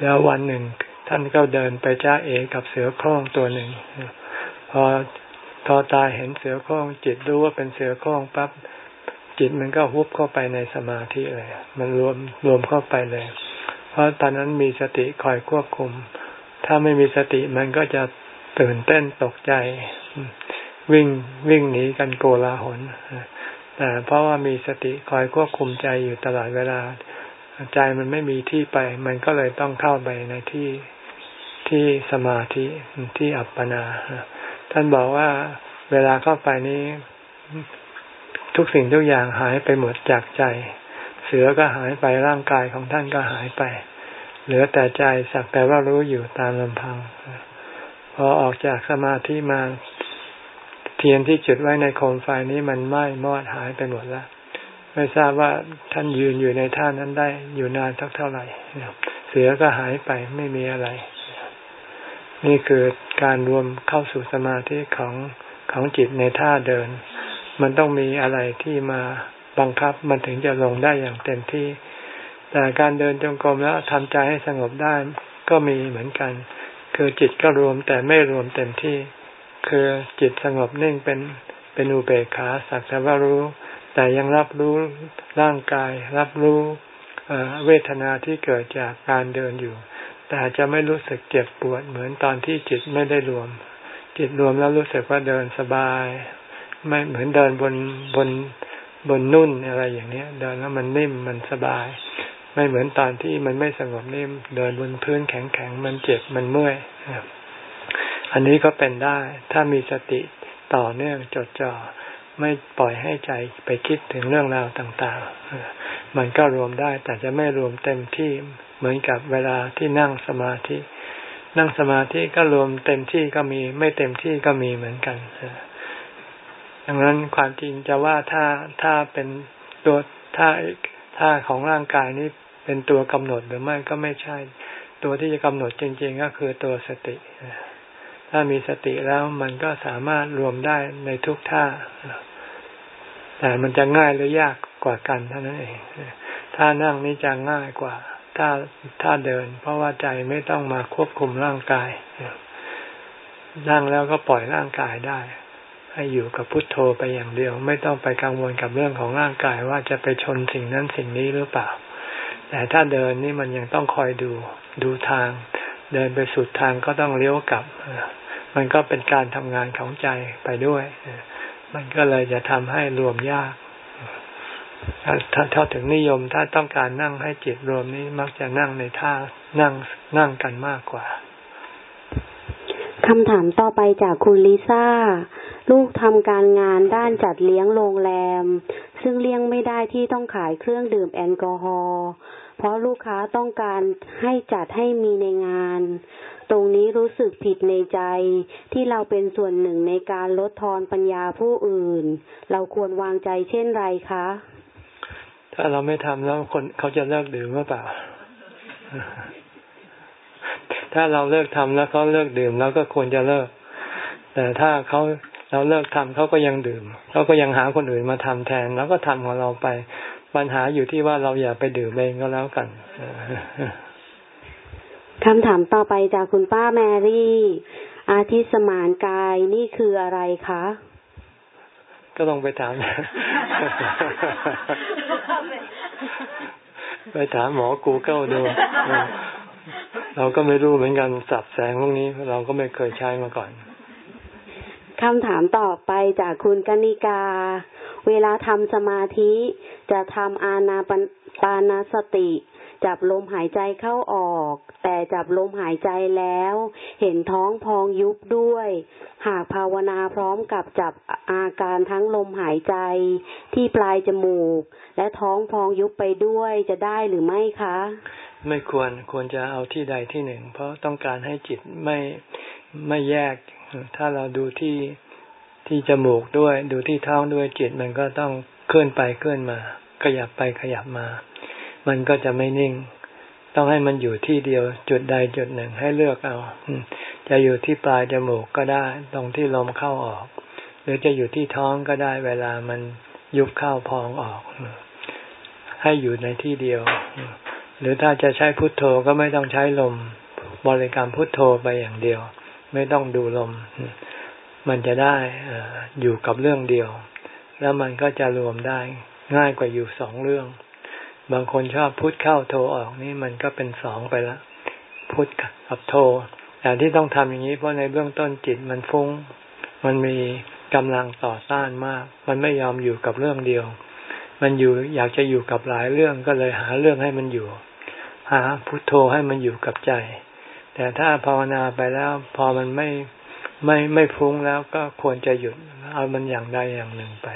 แล้ววันหนึ่ง ท่านก็เดินไปจ้าเอกับเสือโคร่งตัวหนึ่งพอพอตาเห็นเสือโคร่งจิตรู้ว่าเป็นเสือโคร่งปั๊บ จิตมันก็ฮุบเข้าไปในสมาธิเลย มันรวมรวมเข้าไปเลย เพราะตอนนั้นมีสติคอยควบคุม ถ้าไม่มีสติมันก็จะตื่นเต้นตกใจ วิ่งวิ่งหนีกันโกลาหลแต่เพราะว่ามีสติคอยควบคุมใจอยู่ตลอดเวลา ใจมันไม่มีที่ไป มันก็เลยต้องเข้าไปในที่ที่สมาธิที่อัปปนา ท่านบอกว่าเวลาเข้าไปนี้ ทุกสิ่งทุกอย่างหายไปหมดจากใจ เสือก็หายไปร่างกายของท่านก็หายไป เหลือแต่ใจสักแต่ว่ารู้อยู่ตามลำพัง พอออกจากสมาธิมาเทียนที่จุดไว้ในโคมไฟนี้มันไหม้มอดหายไปหมดแล้วไม่ทราบว่าท่านยืนอยู่ในท่านั้นได้อยู่นานสักเท่าไหร่เสือก็หายไปไม่มีอะไร นี่คือการรวมเข้าสู่สมาธิของของจิตในท่าเดิน มันต้องมีอะไรที่มาบังคับมันถึงจะลงได้อย่างเต็มที่ แต่การเดินจงกรมแล้วทำใจให้สงบได้ก็มีเหมือนกัน คือจิตก็รวมแต่ไม่รวมเต็มที่ คือจิตสงบนิ่งเป็นเป็นอุเบกขาสักแต่ว่ารู้ แต่ยังรับรู้ร่างกาย รับรู้เวทนาที่เกิดจากการเดินอยู่ แต่จะไม่รู้สึกเจ็บปวดเหมือนตอนที่จิตไม่ได้รวม จิตรวมแล้วรู้สึกว่าเดินสบาย ไม่เหมือนเดินบนบนบนนุ่นอะไรอย่างเนี้ย เดินแล้วมันนิ่มมันสบาย ไม่เหมือนตอนที่มันไม่สงบนิ่มเดินบนพื้นแข็งๆมันเจ็บมันเมื่อยอันนี้ก็เป็นได้ ถ้ามีสติต่อเนื่องจดจ่อไม่ปล่อยให้ใจไปคิดถึงเรื่องราวต่างๆ มันก็รวมได้แต่จะไม่รวมเต็มที่เหมือนกับเวลาที่นั่งสมาธิ นั่งสมาธิก็รวมเต็มที่ก็มี ไม่เต็มที่ก็มีเหมือนกัน ดังนั้นความจริงจะว่าถ้าถ้าเป็นตัวถ้าถ้าของร่างกายนี้เป็นตัวกำหนดหรือไม่ก็ไม่ใช่ ตัวที่จะกำหนดจริง ๆ ก็คือตัวสติ ถ้ามีสติแล้วมันก็สามารถรวมได้ในทุกท่า แต่มันจะง่ายหรือยากกว่ากันเท่านั้นเองถ้านั่งนี่จะง่ายกว่าถ้าถ้าเดิน เพราะว่าใจไม่ต้องมาควบคุมร่างกายนั่งแล้วก็ปล่อยร่างกายได้ ให้อยู่กับพุทโธไปอย่างเดียว ไม่ต้องไปกังวลกับเรื่องของร่างกายว่าจะไปชนสิ่งนั้นสิ่งนี้หรือเปล่า แต่ถ้าเดินนี่มันยังต้องคอยดูดูทาง เดินไปสุดทางก็ต้องเลี้ยวกลับ มันก็เป็นการทำงานของใจไปด้วย มันก็เลยจะทำให้รวมยากถ้าถ้าถึงนิยมถ้าต้องการนั่งให้จิตรวมนี้มักจะนั่งในท่านั่งนั่งกันมากกว่าคำถามต่อไปจากคุณลิซ่า ลูกทำการงานด้านจัดเลี้ยงโรงแรม ซึ่งเลี้ยงไม่ได้ที่ต้องขายเครื่องดื่มแอลกอฮอล์เพราะลูกค้าต้องการให้จัดให้มีในงาน ตรงนี้รู้สึกผิดในใจ ที่เราเป็นส่วนหนึ่งในการลดทอนปัญญาผู้อื่น เราควรวางใจเช่นไรคะ ถ้าเราไม่ทำแล้วคนเขาจะเลิกดื่มหรือเปล่าถ้าเราเลิกทำแล้วเขาเลิกดื่มเราก็ควรจะเลิก แต่ถ้าเขา เราเลิกทำเขาก็ยังดื่มเขาก็ยังหาคนอื่นมาทำแทน แล้วก็ทำของเราไป ปัญหาอยู่ที่ว่าเราอย่าไปดื่มเองก็แล้วกันคำถามต่อไปจากคุณป้าแมรี่ อาทิสมานกายนี่คืออะไรคะ ก็ต้องไปถาม ไปถามหมอกูเกิลดู เราก็ไม่รู้เหมือนกันสับแสงพวกนี้ เราก็ไม่เคยใช้มาก่อน คำถามต่อไปจากคุณกนิกา เวลาทำสมาธิจะทำอาณาปานาสติ จับลมหายใจเข้าออก แต่จับลมหายใจแล้ว เห็นท้องพองยุบด้วย หากภาวนาพร้อมกับจับอาการทั้งลมหายใจที่ปลายจมูก และท้องพองยุบไปด้วยจะได้หรือไม่คะ ไม่ควรควรจะเอาที่ใดที่หนึ่ง เพราะต้องการให้จิตไม่ไม่แยก ถ้าเราดูที่ที่จมูกด้วย ดูที่ท้องด้วยจิตมันก็ต้องเคลื่อนไปเคลื่อนมา ขยับไปขยับมา มันก็จะไม่นิ่ง ต้องให้มันอยู่ที่เดียวจุดใดจุดหนึ่งให้เลือกเอาจะอยู่ที่ปลายจมูกก็ได้ ตรงที่ลมเข้าออก หรือจะอยู่ที่ท้องก็ได้ เวลามันยุบเข้าพองออก ให้อยู่ในที่เดียว หรือถ้าจะใช้พุทโธก็ไม่ต้องใช้ลม บริกรรมพุทโธไปอย่างเดียว ไม่ต้องดูลม มันจะได้อยู่กับเรื่องเดียว แล้วมันก็จะรวมได้ง่ายกว่าอยู่สองเรื่อง บางคนชอบพุทเข้าโทออกนี่มันก็เป็นสองไปละ พุทกับโทแต่ที่ต้องทำอย่างนี้เพราะในเบื้องต้นจิตมันฟุง้ง มันมีกำลังต่อต้านมาก มันไม่ยอมอยู่กับเรื่องเดียว มันอยู่อยากจะอยู่กับหลายเรื่องก็เลยหาเรื่องให้มันอยู่ หาพุทโธให้มันอยู่กับใจ แต่ถ้าภาวนาไปแล้วพอมันไม่ไม่ไม่ฟุ้งแล้วก็ควรจะหยุด เอามันอย่างใดอย่างหนึ่งไป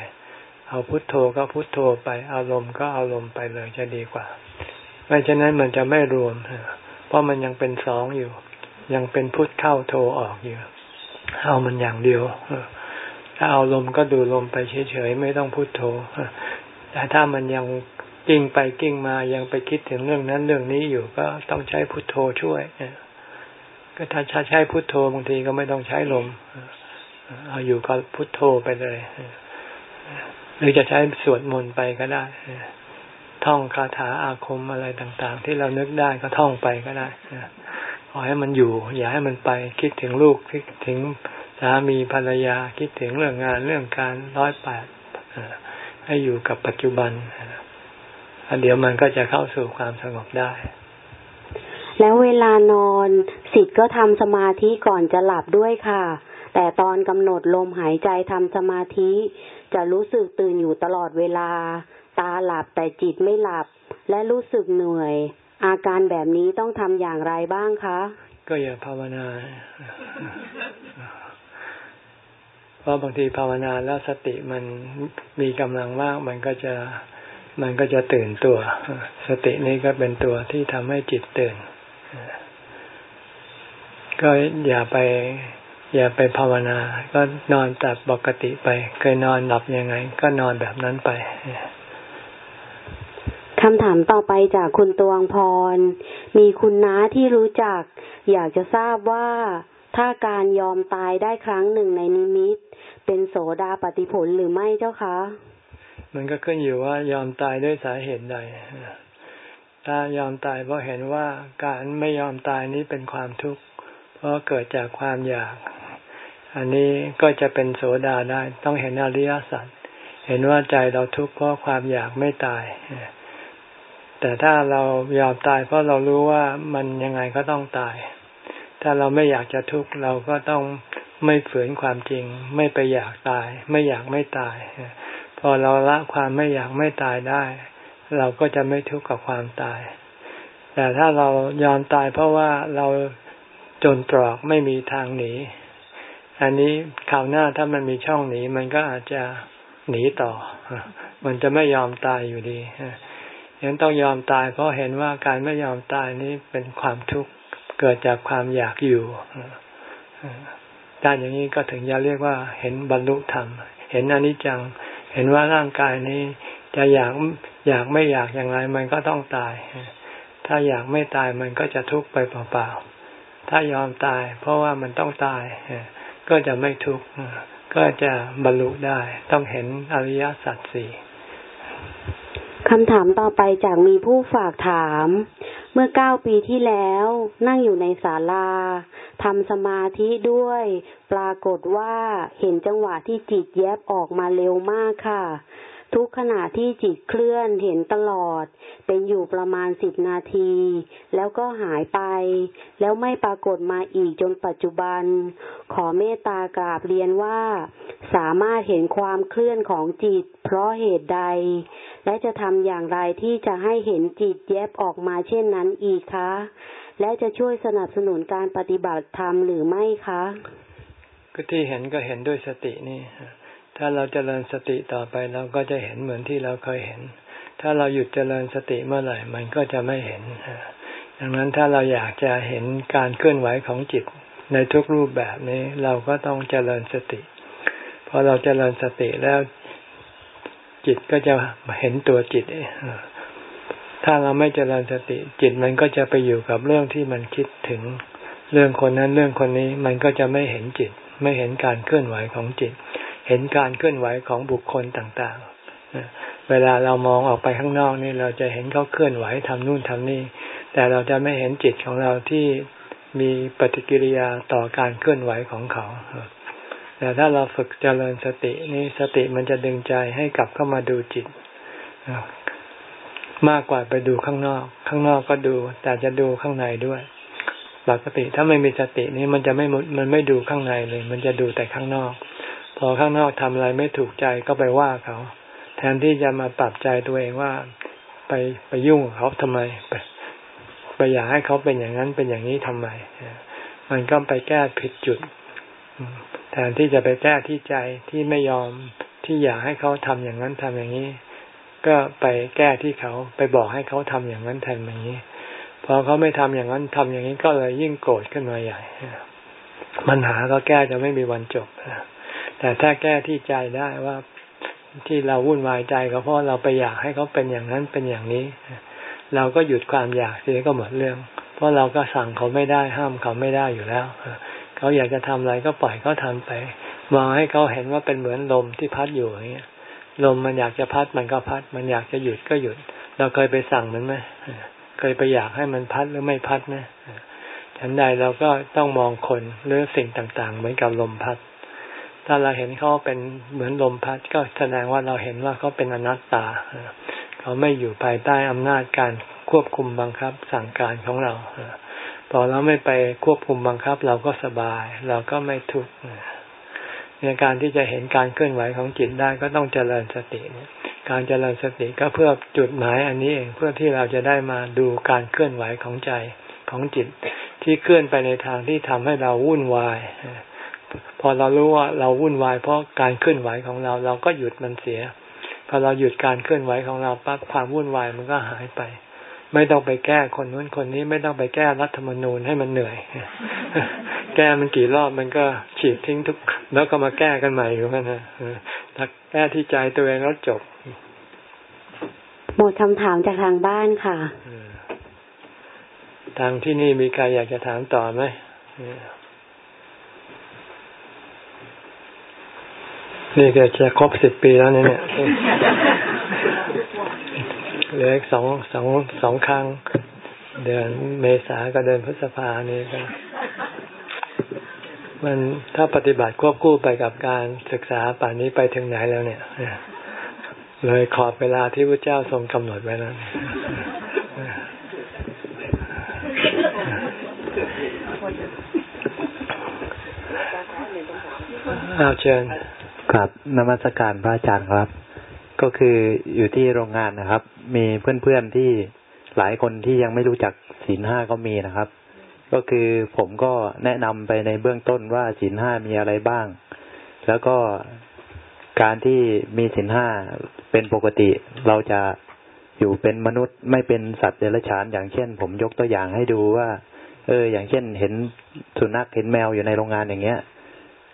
เอาพุทโธก็พุทโธไป อารมณ์ก็อารมณ์ไปเลยจะดีกว่า ไม่เช่นนั้นมันจะไม่รวม เพราะมันยังเป็นสองอยู่ ยังเป็นพุทเข้าโธออกอยู่ เอามันอย่างเดียว ถ้าเอาลมก็ดูลมไปเฉยๆไม่ต้องพุทโธ แต่ถ้ามันยังกิ้งไปกิ้งมายังไปคิดถึงเรื่องนั้นเรื่องนี้อยู่ก็ต้องใช้พุทโธช่วย ก็ถ้าใช้พุทโธบางทีก็ไม่ต้องใช้ลม เอาอยู่กับพุทโธไปเลย หรือจะใช้สวดมนต์ไปก็ได้ ท่องคาถาอาคมอะไรต่าง ๆ ที่เรานึกได้ก็ท่องไปก็ได้ขอให้มันอยู่ อย่าให้มันไป คิดถึงลูกคิดถึงสามีภรรยาคิดถึงเรื่องงานเรื่องการร้อยแปดให้อยู่กับปัจจุบันเดี๋ยวมันก็จะเข้าสู่ความสงบได้ แล้วเวลานอนสิทธิ์ก็ทำสมาธิก่อนจะหลับด้วยค่ะ แต่ตอนกำหนดลมหายใจทำสมาธิ จะรู้สึกตื่นอยู่ตลอดเวลา ตาหลับแต่จิตไม่หลับ และรู้สึกเหนื่อย อาการแบบนี้ต้องทำอย่างไรบ้างคะ ก็อย่าภาวนาเพราะบางทีภาวนาแล้วสติมันมีกำลังมากมันก็จะมันก็จะตื่นตัว สตินี้ก็เป็นตัวที่ทำให้จิตตื่น ก็อย่าไป อย่าไปภาวนา ก็นอนตับปกติไป เคยนอนหลับยังไง ก็นอนแบบนั้นไปคำถามต่อไปจากคุณตวงพร มีคุณน้าที่รู้จัก อยากจะทราบว่าถ้าการยอมตายได้ครั้งหนึ่งในนิมิต เป็นโสดาปฏิผลหรือไม่เจ้าคะ มันก็ขึ้นอยู่ว่ายอมตายด้วยสาเหตุใด ถ้ายอมตายเพราะเห็นว่าการไม่ยอมตายนี้เป็นความทุกข์ เพราะเกิดจากความอยาก อันนี้ก็จะเป็นโสดาได้ ต้องเห็นอริยสัจ เห็นว่าใจเราทุกข์เพราะความอยากไม่ตาย แต่ถ้าเรายอมตายเพราะเรารู้ว่ามันยังไงก็ต้องตาย ถ้าเราไม่อยากจะทุกข์เราก็ต้องไม่ฝืนความจริง ไม่ไปอยากตาย ไม่อยากไม่ตาย พอเราละความไม่อยากไม่ตายได้ เราก็จะไม่ทุกข์กับความตาย แต่ถ้าเรายอมตายเพราะว่าเราจนตรอกไม่มีทางหนี อันนี้ข่าวหน้าถ้ามันมีช่องหนีมันก็อาจจะหนีต่อ มันจะไม่ยอมตายอยู่ดียังต้องยอมตายเพราะเห็นว่าการไม่ยอมตายนี้เป็นความทุกข์เกิดจากความอยากอยู่การอย่างนี้ก็ถึงจะเรียกว่า เห็นบรรลุธรรม เห็นอนิจจัง เห็นว่าร่างกายนี้จะอยาก อยากไม่อยากอย่างไรมันก็ต้องตาย ถ้าอยากไม่ตายมันก็จะทุกข์ไปเปล่าๆ ถ้ายอมตาย เพราะว่ามันต้องตาย ก็จะไม่ทุกข์ ก็จะบรรลุได้ ต้องเห็นอริยสัจสี่คำถามต่อไปจากมีผู้ฝากถาม เมื่อเก้าปีที่แล้ว นั่งอยู่ในศาลาทำสมาธิด้วย ปรากฏว่าเห็นจังหวะที่จิตแยบออกมาเร็วมากค่ะ ทุกขณะที่จิตเคลื่อนเห็นตลอด เป็นอยู่ประมาณสิบนาที แล้วก็หายไป แล้วไม่ปรากฏมาอีกจนปัจจุบัน ขอเมตตากราบเรียนว่า สามารถเห็นความเคลื่อนของจิต เพราะเหตุใด และจะทำอย่างไรที่จะให้เห็นจิตแยบออกมาเช่นนั้นอีกคะ และจะช่วยสนับสนุนการปฏิบัติธรรมหรือไม่คะก็ที่เห็นก็เห็นด้วยสตินี่ ถ้าเราจเจริญสติต่อไปเราก็จะเห็นเหมือนที่เราเคยเห็น ถ้าเราหยุดเจริญสติเมื่อไหร่มันก็จะไม่เห็นดังนั้นถ้าเราอยากจะเห็นการเคลื่อนไหวของจิตในทุกรูปแบบนี้เราก็ต้องเจริญสติ พอเราเจริญสติแล้วจิตก็จะเห็นตัวจิตถ้าเราไม่เจริญสติ จิตมันก็จะไปอยู่กับเรื่องที่มันคิดถึง เรื่องคนนั้นเรื่องคนนี้มันก็จะไม่เห็นจิต ไม่เห็นการเคลื่อนไหวของจิต เห็นการเคลื่อนไหวของบุคคลต่างๆ เวลาเรามองออกไปข้างนอกนี่เราจะเห็นเขาเคลื่อนไหวทำนู่นทำนี่ แต่เราจะไม่เห็นจิตของเราที่มีปฏิกิริยาต่อการเคลื่อนไหวของเขา แต่ถ้าเราฝึกเจริญสตินี่สติมันจะดึงใจให้กลับเข้ามาดูจิต มากกว่าไปดูข้างนอก ข้างนอกก็ดู แต่จะดูข้างในด้วยปกติถ้าไม่มีสตินี้มันจะไม่มันไม่ดูข้างในเลย มันจะดูแต่ข้างนอก พอข้างนอกทำอะไรไม่ถูกใจก็ไปว่าเขา แทนที่จะมาปรับใจตัวเองว่าไปไปยุ่งเขาทำไมไปไปอยากให้เขาเป็นอย่างนั้นเป็นอย่างนี้ทำไม มันก็ไปแก้ผิดจุด แทนที่จะไปแก้ที่ใจที่ไม่ยอมที่อยากให้เขาทำอย่างนั้นทำอย่างนี้ ก็ไปแก้ที่เขาไปบอกให้เขาทำอย่างนั้นแทนอย่างนี้พอเขาไม่ทำอย่างนั้นทำอย่างนี้ก็เลยยิ่งโกรธขึ้นมาใหญ่ปัญหาก็แก้จะไม่มีวันจบ แต่ถ้าแก้ที่ใจได้ว่าที่เราวุ่นวายใจก็เพราะเราไปอยากให้เขาเป็นอย่างนั้นเป็นอย่างนี้ เราก็หยุดความอยากเสียก็หมดเรื่อง เพราะเราก็สั่งเขาไม่ได้ห้ามเขาไม่ได้อยู่แล้วเขาอยากจะทำอะไรก็ปล่อยเขาทาไป มองให้เขาเห็นว่าเป็นเหมือนลมที่พัดอยู่อย่างเงี้ยลมมันอยากจะพัดมันก็พัด มันอยากจะหยุดก็หยุด เราเคยไปสั่งมันไหมเคยไปอยากให้มันพัดหรือไม่พัดไหมฉันใดเราก็ต้องมองคนหรือสิ่งต่างๆ เหมือนกับลมพัด ถ้าเราเห็นเขาเป็นเหมือนลมพัดก็แสดงว่าเราเห็นว่าเขาเป็นอนัตตา เขาไม่อยู่ภายใต้อำนาจการควบคุมบังคับสั่งการของเรา พอเราไม่ไปควบคุมบังคับ เราก็สบาย เราก็ไม่ทุกข์ในการที่จะเห็นการเคลื่อนไหวของจิตได้ก็ต้องเจริญสติการเจริญสติก็เพื่อจุดหมายอันนี้เองเพื่อที่เราจะได้มาดูการเคลื่อนไหวของใจของจิต ที่เคลื่อนไปในทางที่ทำให้เราวุ่นวาย พอเรารู้ว่าเราวุ่นวายเพราะการเคลื่อนไหวของเรา เราก็หยุดมันเสีย พอเราหยุดการเคลื่อนไหวของเราปั๊บความวุ่นวายมันก็หายไป ไม่ต้องไปแก้คนนู้นคนนี้ไม่ต้องไปแก้รัฐธรรมนูญให้มันเหนื่อย แก้มันกี่รอบมันก็ฉีดทิ้งทุก แล้วก็มาแก้กันใหม่อยู่กันนะถ้าแก้ที่ใจตัวเองแล้วจบ หมดคำถามจากทางบ้านค่ะทางที่นี่มีใครอยากจะถามต่อไหม นี่ก็จะครบสิบปีแล้วเนี่ยเหลืออีกสองสองสองครั้ง เดือนเมษากับเดือนพฤษภานี่ก็มันถ้าปฏิบัติควบคู่ไปกับการศึกษาป่านนี้ไปถึงไหนแล้วเนี่ยเลยขอบเวลาที่พระเจ้าทรงกำหนดไว้แล้วเอาเชิญ ครับนมัสการพระอาจารย์ครับ ก็คืออยู่ที่โรงงานนะครับ มีเพื่อนๆที่หลายคนที่ยังไม่รู้จักศีลห้าก็มีนะครับ ก็คือผมก็แนะนำไปในเบื้องต้นว่าศีลห้ามีอะไรบ้าง แล้วก็การที่มีศีลห้าเป็นปกติ เราจะอยู่เป็นมนุษย์ไม่เป็นสัตว์เดรัจฉาน อย่างเช่น ผมยกตัวอย่างให้ดูว่า เออ อย่างเช่น เห็นสุนัขเห็นแมวอยู่ในโรงงานอย่างเงี้ย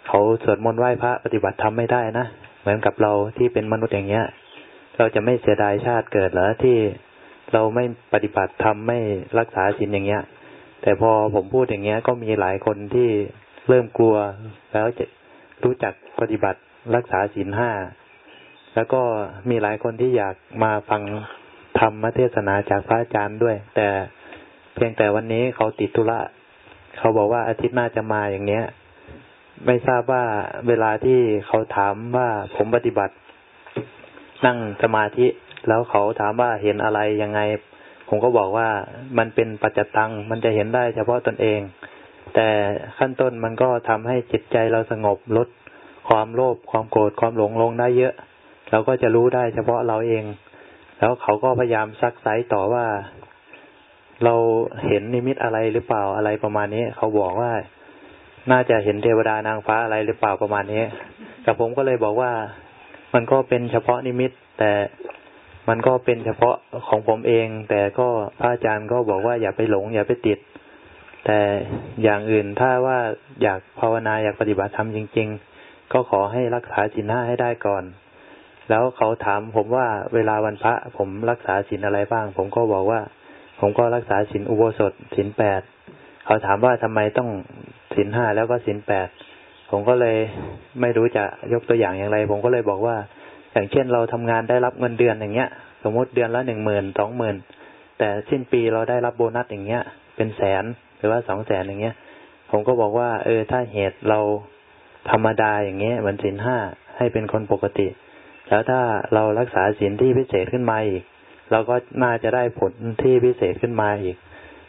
เขาสวดมนต์ไหว้พระปฏิบัติทำไม่ได้นะ เหมือนกับเราที่เป็นมนุษย์อย่างเงี้ย เราจะไม่เสียดายชาติเกิดเหรอที่เราไม่ปฏิบัติทำไม่รักษาศีลอย่างเงี้ย แต่พอผมพูดอย่างเงี้ย ก็มีหลายคนที่เริ่มกลัว แล้วจะรู้จักปฏิบัติรักษาศีลห้าแล้วก็มีหลายคนที่อยากมาฟังธรรมเทศนาจากพระอาจารย์ด้วย แต่เพียงแต่วันนี้เขาติดธุระเขาบอกว่าอาทิตย์หน้าจะมาอย่างเนี้ย ไม่ทราบว่าเวลาที่เขาถามว่าผมปฏิบัติ นั่งสมาธิ แล้วเขาถามว่าเห็นอะไรยังไง ผมก็บอกว่ามันเป็นปัจจตัง มันจะเห็นได้เฉพาะตนเอง แต่ขั้นต้นมันก็ทำให้จิตใจเราสงบลดความโลภความโกรธความหลงลงได้เยอะ เราก็จะรู้ได้เฉพาะเราเอง แล้วเขาก็พยายามซักไซต่อว่า เราเห็นนิมิตอะไรหรือเปล่าอะไรประมาณนี้ เขาบอกว่า น่าจะเห็นเทวดานางฟ้าอะไรหรือเปล่าประมาณนี้แต่ผมก็เลยบอกว่ามันก็เป็นเฉพาะนิมิต แต่มันก็เป็นเฉพาะของผมเอง แต่ก็พระอาจารย์ก็บอกว่าอย่าไปหลง อย่าไปติด แต่อย่างอื่นถ้าว่าอยากภาวนาอยากปฏิบัติธรรมจริง ๆ ก็ขอให้รักษาศีลห้าให้ได้ก่อน แล้วเขาถามผมว่าเวลาวันพระผมรักษาศีลอะไรบ้าง ผมก็บอกว่า ผมก็รักษาศีลอุโบสถศีลแปดเขาถามว่าทำไมต้อง ศีลห้าแล้วก็ศีลแปดผมก็เลยไม่รู้จะยกตัวอย่างอย่างไร ผมก็เลยบอกว่า อย่างเช่นเราทำงานได้รับเงินเดือนอย่างเงี้ย สมมติเดือนละหนึ่งหมื่นสองหมื่นแต่สิ้นปีเราได้รับโบนัสอย่างเงี้ย เป็นแสนหรือว่าสองแสนอย่างเงี้ย ผมก็บอกว่า เออถ้าเหตุเราธรรมดาอย่างเงี้ยเหมือนศีลห้าให้เป็นคนปกติ แล้วถ้าเรารักษาศีลที่พิเศษขึ้นมาอีกเราก็น่าจะได้ผลที่พิเศษขึ้นมาอีก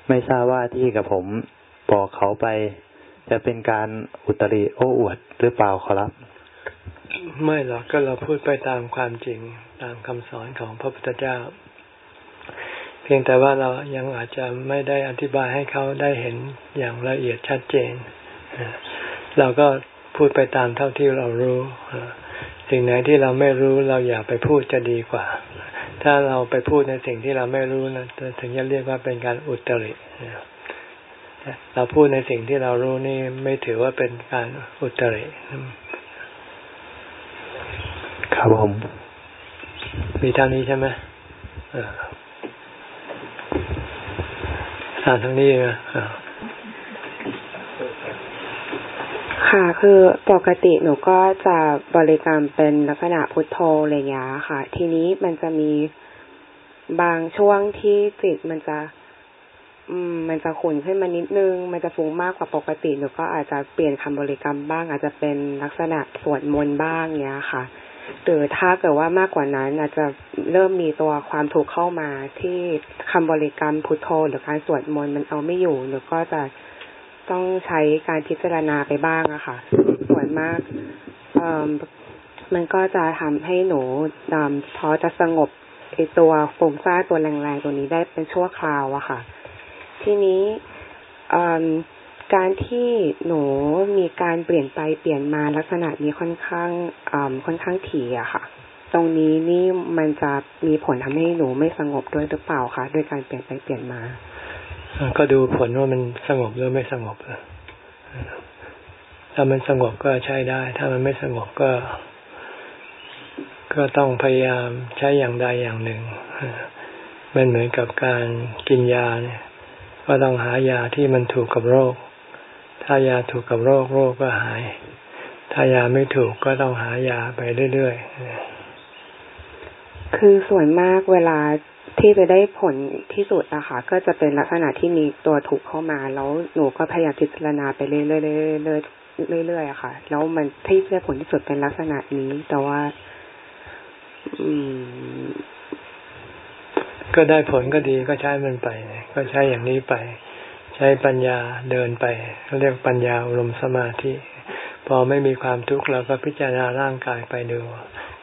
ไม่ทราบว่าที่กับผมบอกเขาไป จะเป็นการอุตริโอ้อวดหรือเปล่าครับ ไม่หรอกก็เราพูดไปตามความจริงตามคำสอนของพระพุทธเจ้า เพียงแต่ว่าเรายังอาจจะไม่ได้อธิบายให้เขาได้เห็นอย่างละเอียดชัดเจน เราก็พูดไปตามเท่าที่เรารู้สิ่งไหนที่เราไม่รู้เราอย่าไปพูดจะดีกว่า ถ้าเราไปพูดในสิ่งที่เราไม่รู้นะถึงจะเรียกว่าเป็นการอุตริ เราพูดในสิ่งที่เรารู้นี่ไม่ถือว่าเป็นการอุตริครับผมมีเท่านี้ใช่ไหมอ่านทั้งนี้นะค่ะคือปกติหนูก็จะบริกรรมเป็นลักษณะพุทโธอะไรอย่างนี้ค่ะ ทีนี้มันจะมีบางช่วงที่จิตมันจะอื มันจะขุ่นขึ้นมานิดนึง มันจะฟุ้งมากกว่าปกติหนูก็อาจจะเปลี่ยนคำบริกรรมบ้าง อาจจะเป็นลักษณะสวดมนต์บ้างเนี้ยค่ะ หรือถ้าเกิดว่ามากกว่านั้น อาจจะเริ่มมีตัวความถูกเข้ามาที่คำบริกรรมพุทโธหรือการสวดมนต์มันเอาไม่อยู่หนูก็จะต้องใช้การพิจารณาไปบ้างอะค่ะ ส่วนมากมันก็จะทำให้หนูพอจะสงบไอตัวฟุ้งซ่าตัวแรงๆตัวนี้ได้เป็นชั่วคราวอะค่ะ ทีนี้การที่หนูมีการเปลี่ยนไปเปลี่ยนมาลักษณะนี้ค่อนข้างค่อนข้างถี่อะค่ะ ตรงนี้นี่มันจะมีผลทำให้หนูไม่สงบด้วยหรือเปล่าคะด้วยการเปลี่ยนไปเปลี่ยนมา ก็ดูผลว่ามันสงบหรือไม่สงบถ้ามันสงบก็ใช้ได้ ถ้ามันไม่สงบก็ ก็ต้องพยายามใช้อย่างใดอย่างหนึ่งมันเหมือนกับการกินยาเนี่ย ก็ต้องหายาที่มันถูกกับโรค ถ้ายาถูกกับโรคโรคก็หาย ถ้ายาไม่ถูกก็ต้องหายาไปเรื่อยๆ คือส่วนมากเวลาที่จะได้ผลที่สุดอะค่ะก็จะเป็นลักษณะที่มีตัวถูกเข้ามา แล้วหนูก็พยายามพิจารณาไปเรื่อยๆเรื่อยๆเรื่อยๆอะค่ะ แล้วมันที่ได้ผลที่สุดเป็นลักษณะนี้ แต่ว่า อืม ก็ได้ผลก็ดีก็ใช้มันไป ก็ใช้อย่างนี้ไป ใช้ปัญญาเดินไปเขาเรียกปัญญาอารมณ์สมาธิ พอไม่มีความทุกข์เราก็พิจารณาร่างกายไปดู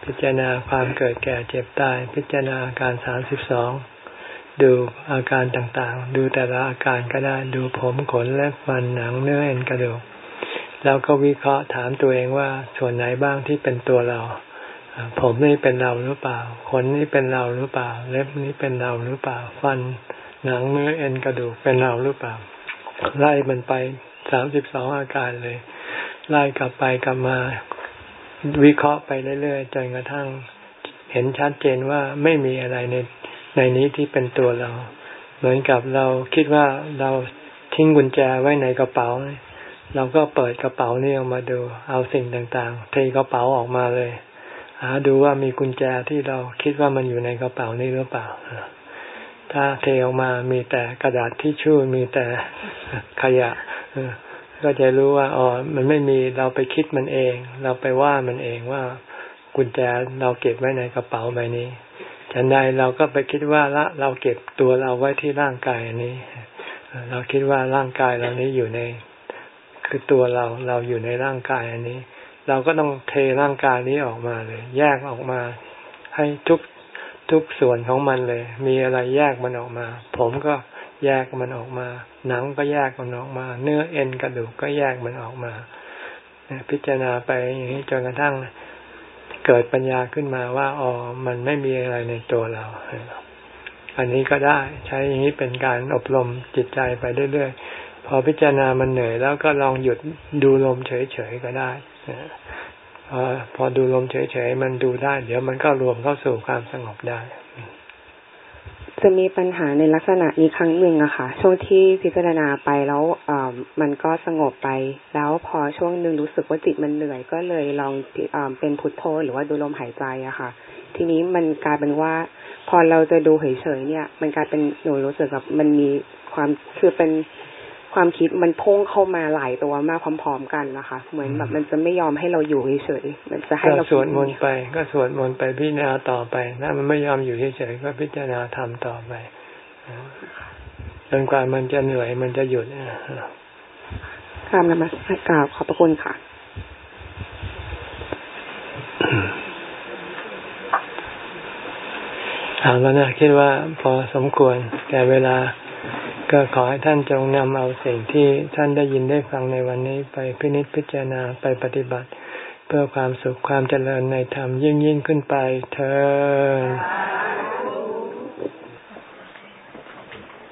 พิจารณาความเกิดแก่เจ็บตาย พิจารณาอาการสามสิบสองดูอาการต่างๆ ดูแต่ละอาการก็ได้ ดูผมขนและฟันหนังเนื้อเอ็นกระดูก แล้วก็วิเคราะห์ถามตัวเองว่าส่วนไหนบ้างที่เป็นตัวเรา ผมนี่เป็นเราหรือเปล่า ขนนี่เป็นเราหรือเปล่า เล็บนี่เป็นเราหรือเปล่า ฟันหนังเนื้อเอ็นกระดูกเป็นเราหรือเปล่า ไล่มันไปสามสิบสองอาการเลย ไล่กลับไปกลับมา วิเคราะห์ไปเรื่อยๆจนกระทั่ง เห็นชัดเจนว่าไม่มีอะไรในในนี้ที่เป็นตัวเรา เหมือนกับเราคิดว่าเราทิ้งกุญแจไว้ในกระเป๋า เราก็เปิดกระเป๋านี่ออกมาดู เอาสิ่งต่างๆเทกระเป๋าออกมาเลย หาดูว่ามีกุญแจที่เราคิดว่ามันอยู่ในกระเป๋านี้หรือเปล่า ถ้าเทออกมามีแต่กระดาษที่ชู่มีแต่ขยะก็จะรู้ว่าอ๋อมันไม่มีเราไปคิดมันเอง เราไปว่ามันเองว่ากุญแจเราเก็บไว้ในกระเป๋าใบนี้ฉันใดเราก็ไปคิดว่าละเราเก็บตัวเราไว้ที่ร่างกายอันนี้ เราคิดว่าร่างกายเรานี้อยู่ใน คือตัวเราเราอยู่ในร่างกายอันนี้ เราก็ต้องเทร่างกายนี้ออกมาเลย แยกออกมา ให้ทุกทุกส่วนของมันเลย มีอะไรแยกมันออกมา ผมก็แยกมันออกมา หนังก็แยกมันออกมา เนื้อเอ็นกระดูกก็แยกมันออกมา พิจารณาไปอย่างนี้จนกระทั่งเกิดปัญญาขึ้นมาว่าอ๋อมันไม่มีอะไรในตัวเรา อันนี้ก็ได้ใช้อย่างนี้เป็นการอบรมจิตใจไปเรื่อยๆพอพิจารณามันเหนื่อยแล้วก็ลองหยุดดูลมเฉยๆก็ได้ พอพอดูลมเฉยๆมันดูได้ เดี๋ยวมันก็รวมเข้าสู่ความสงบได้จะมีปัญหาในลักษณะนี้ครั้งหนึ่งอะค่ะ ช่วงที่พิจารณาไปแล้วมันก็สงบไป แล้วพอช่วงหนึ่งรู้สึกว่าจิตมันเหนื่อย ก็เลยลองอเป็นพุทโธหรือว่าดูลมหายใจอะค่ะ ทีนี้มันกลายเป็นว่า พอเราจะดูเฉยๆเนี่ย มันกลายเป็นหนูรู้สึกแบบมันมีความคือเป็น ความคิดมันพุ่งเข้ามาหลายตัวมากพร้อมๆกันนะคะ เหมือนแบบมันจะไม่ยอมให้เราอยู่เฉยๆมันจะให้เราสวดมนต์ไป ก็สวดมนต์ไปพิจารณาต่อไปถ้ามันไม่ยอมอยู่เฉยๆก็พิจารณาทำต่อไปจนกว่ามันจะเหนื่อยมันจะหยุดคำนมัสการขอบพระคุณค่ะ ถามแล้วนะคิดว่าพอสมควรแก่เวลา ก็ขอให้ท่านจงนำเอาสิ่งที่ท่านได้ยินได้ฟังในวันนี้ไปพินิจพิจารณาไปปฏิบัติ เพื่อความสุขความเจริญในธรรมยิ่งยิ่งขึ้นไปเธอ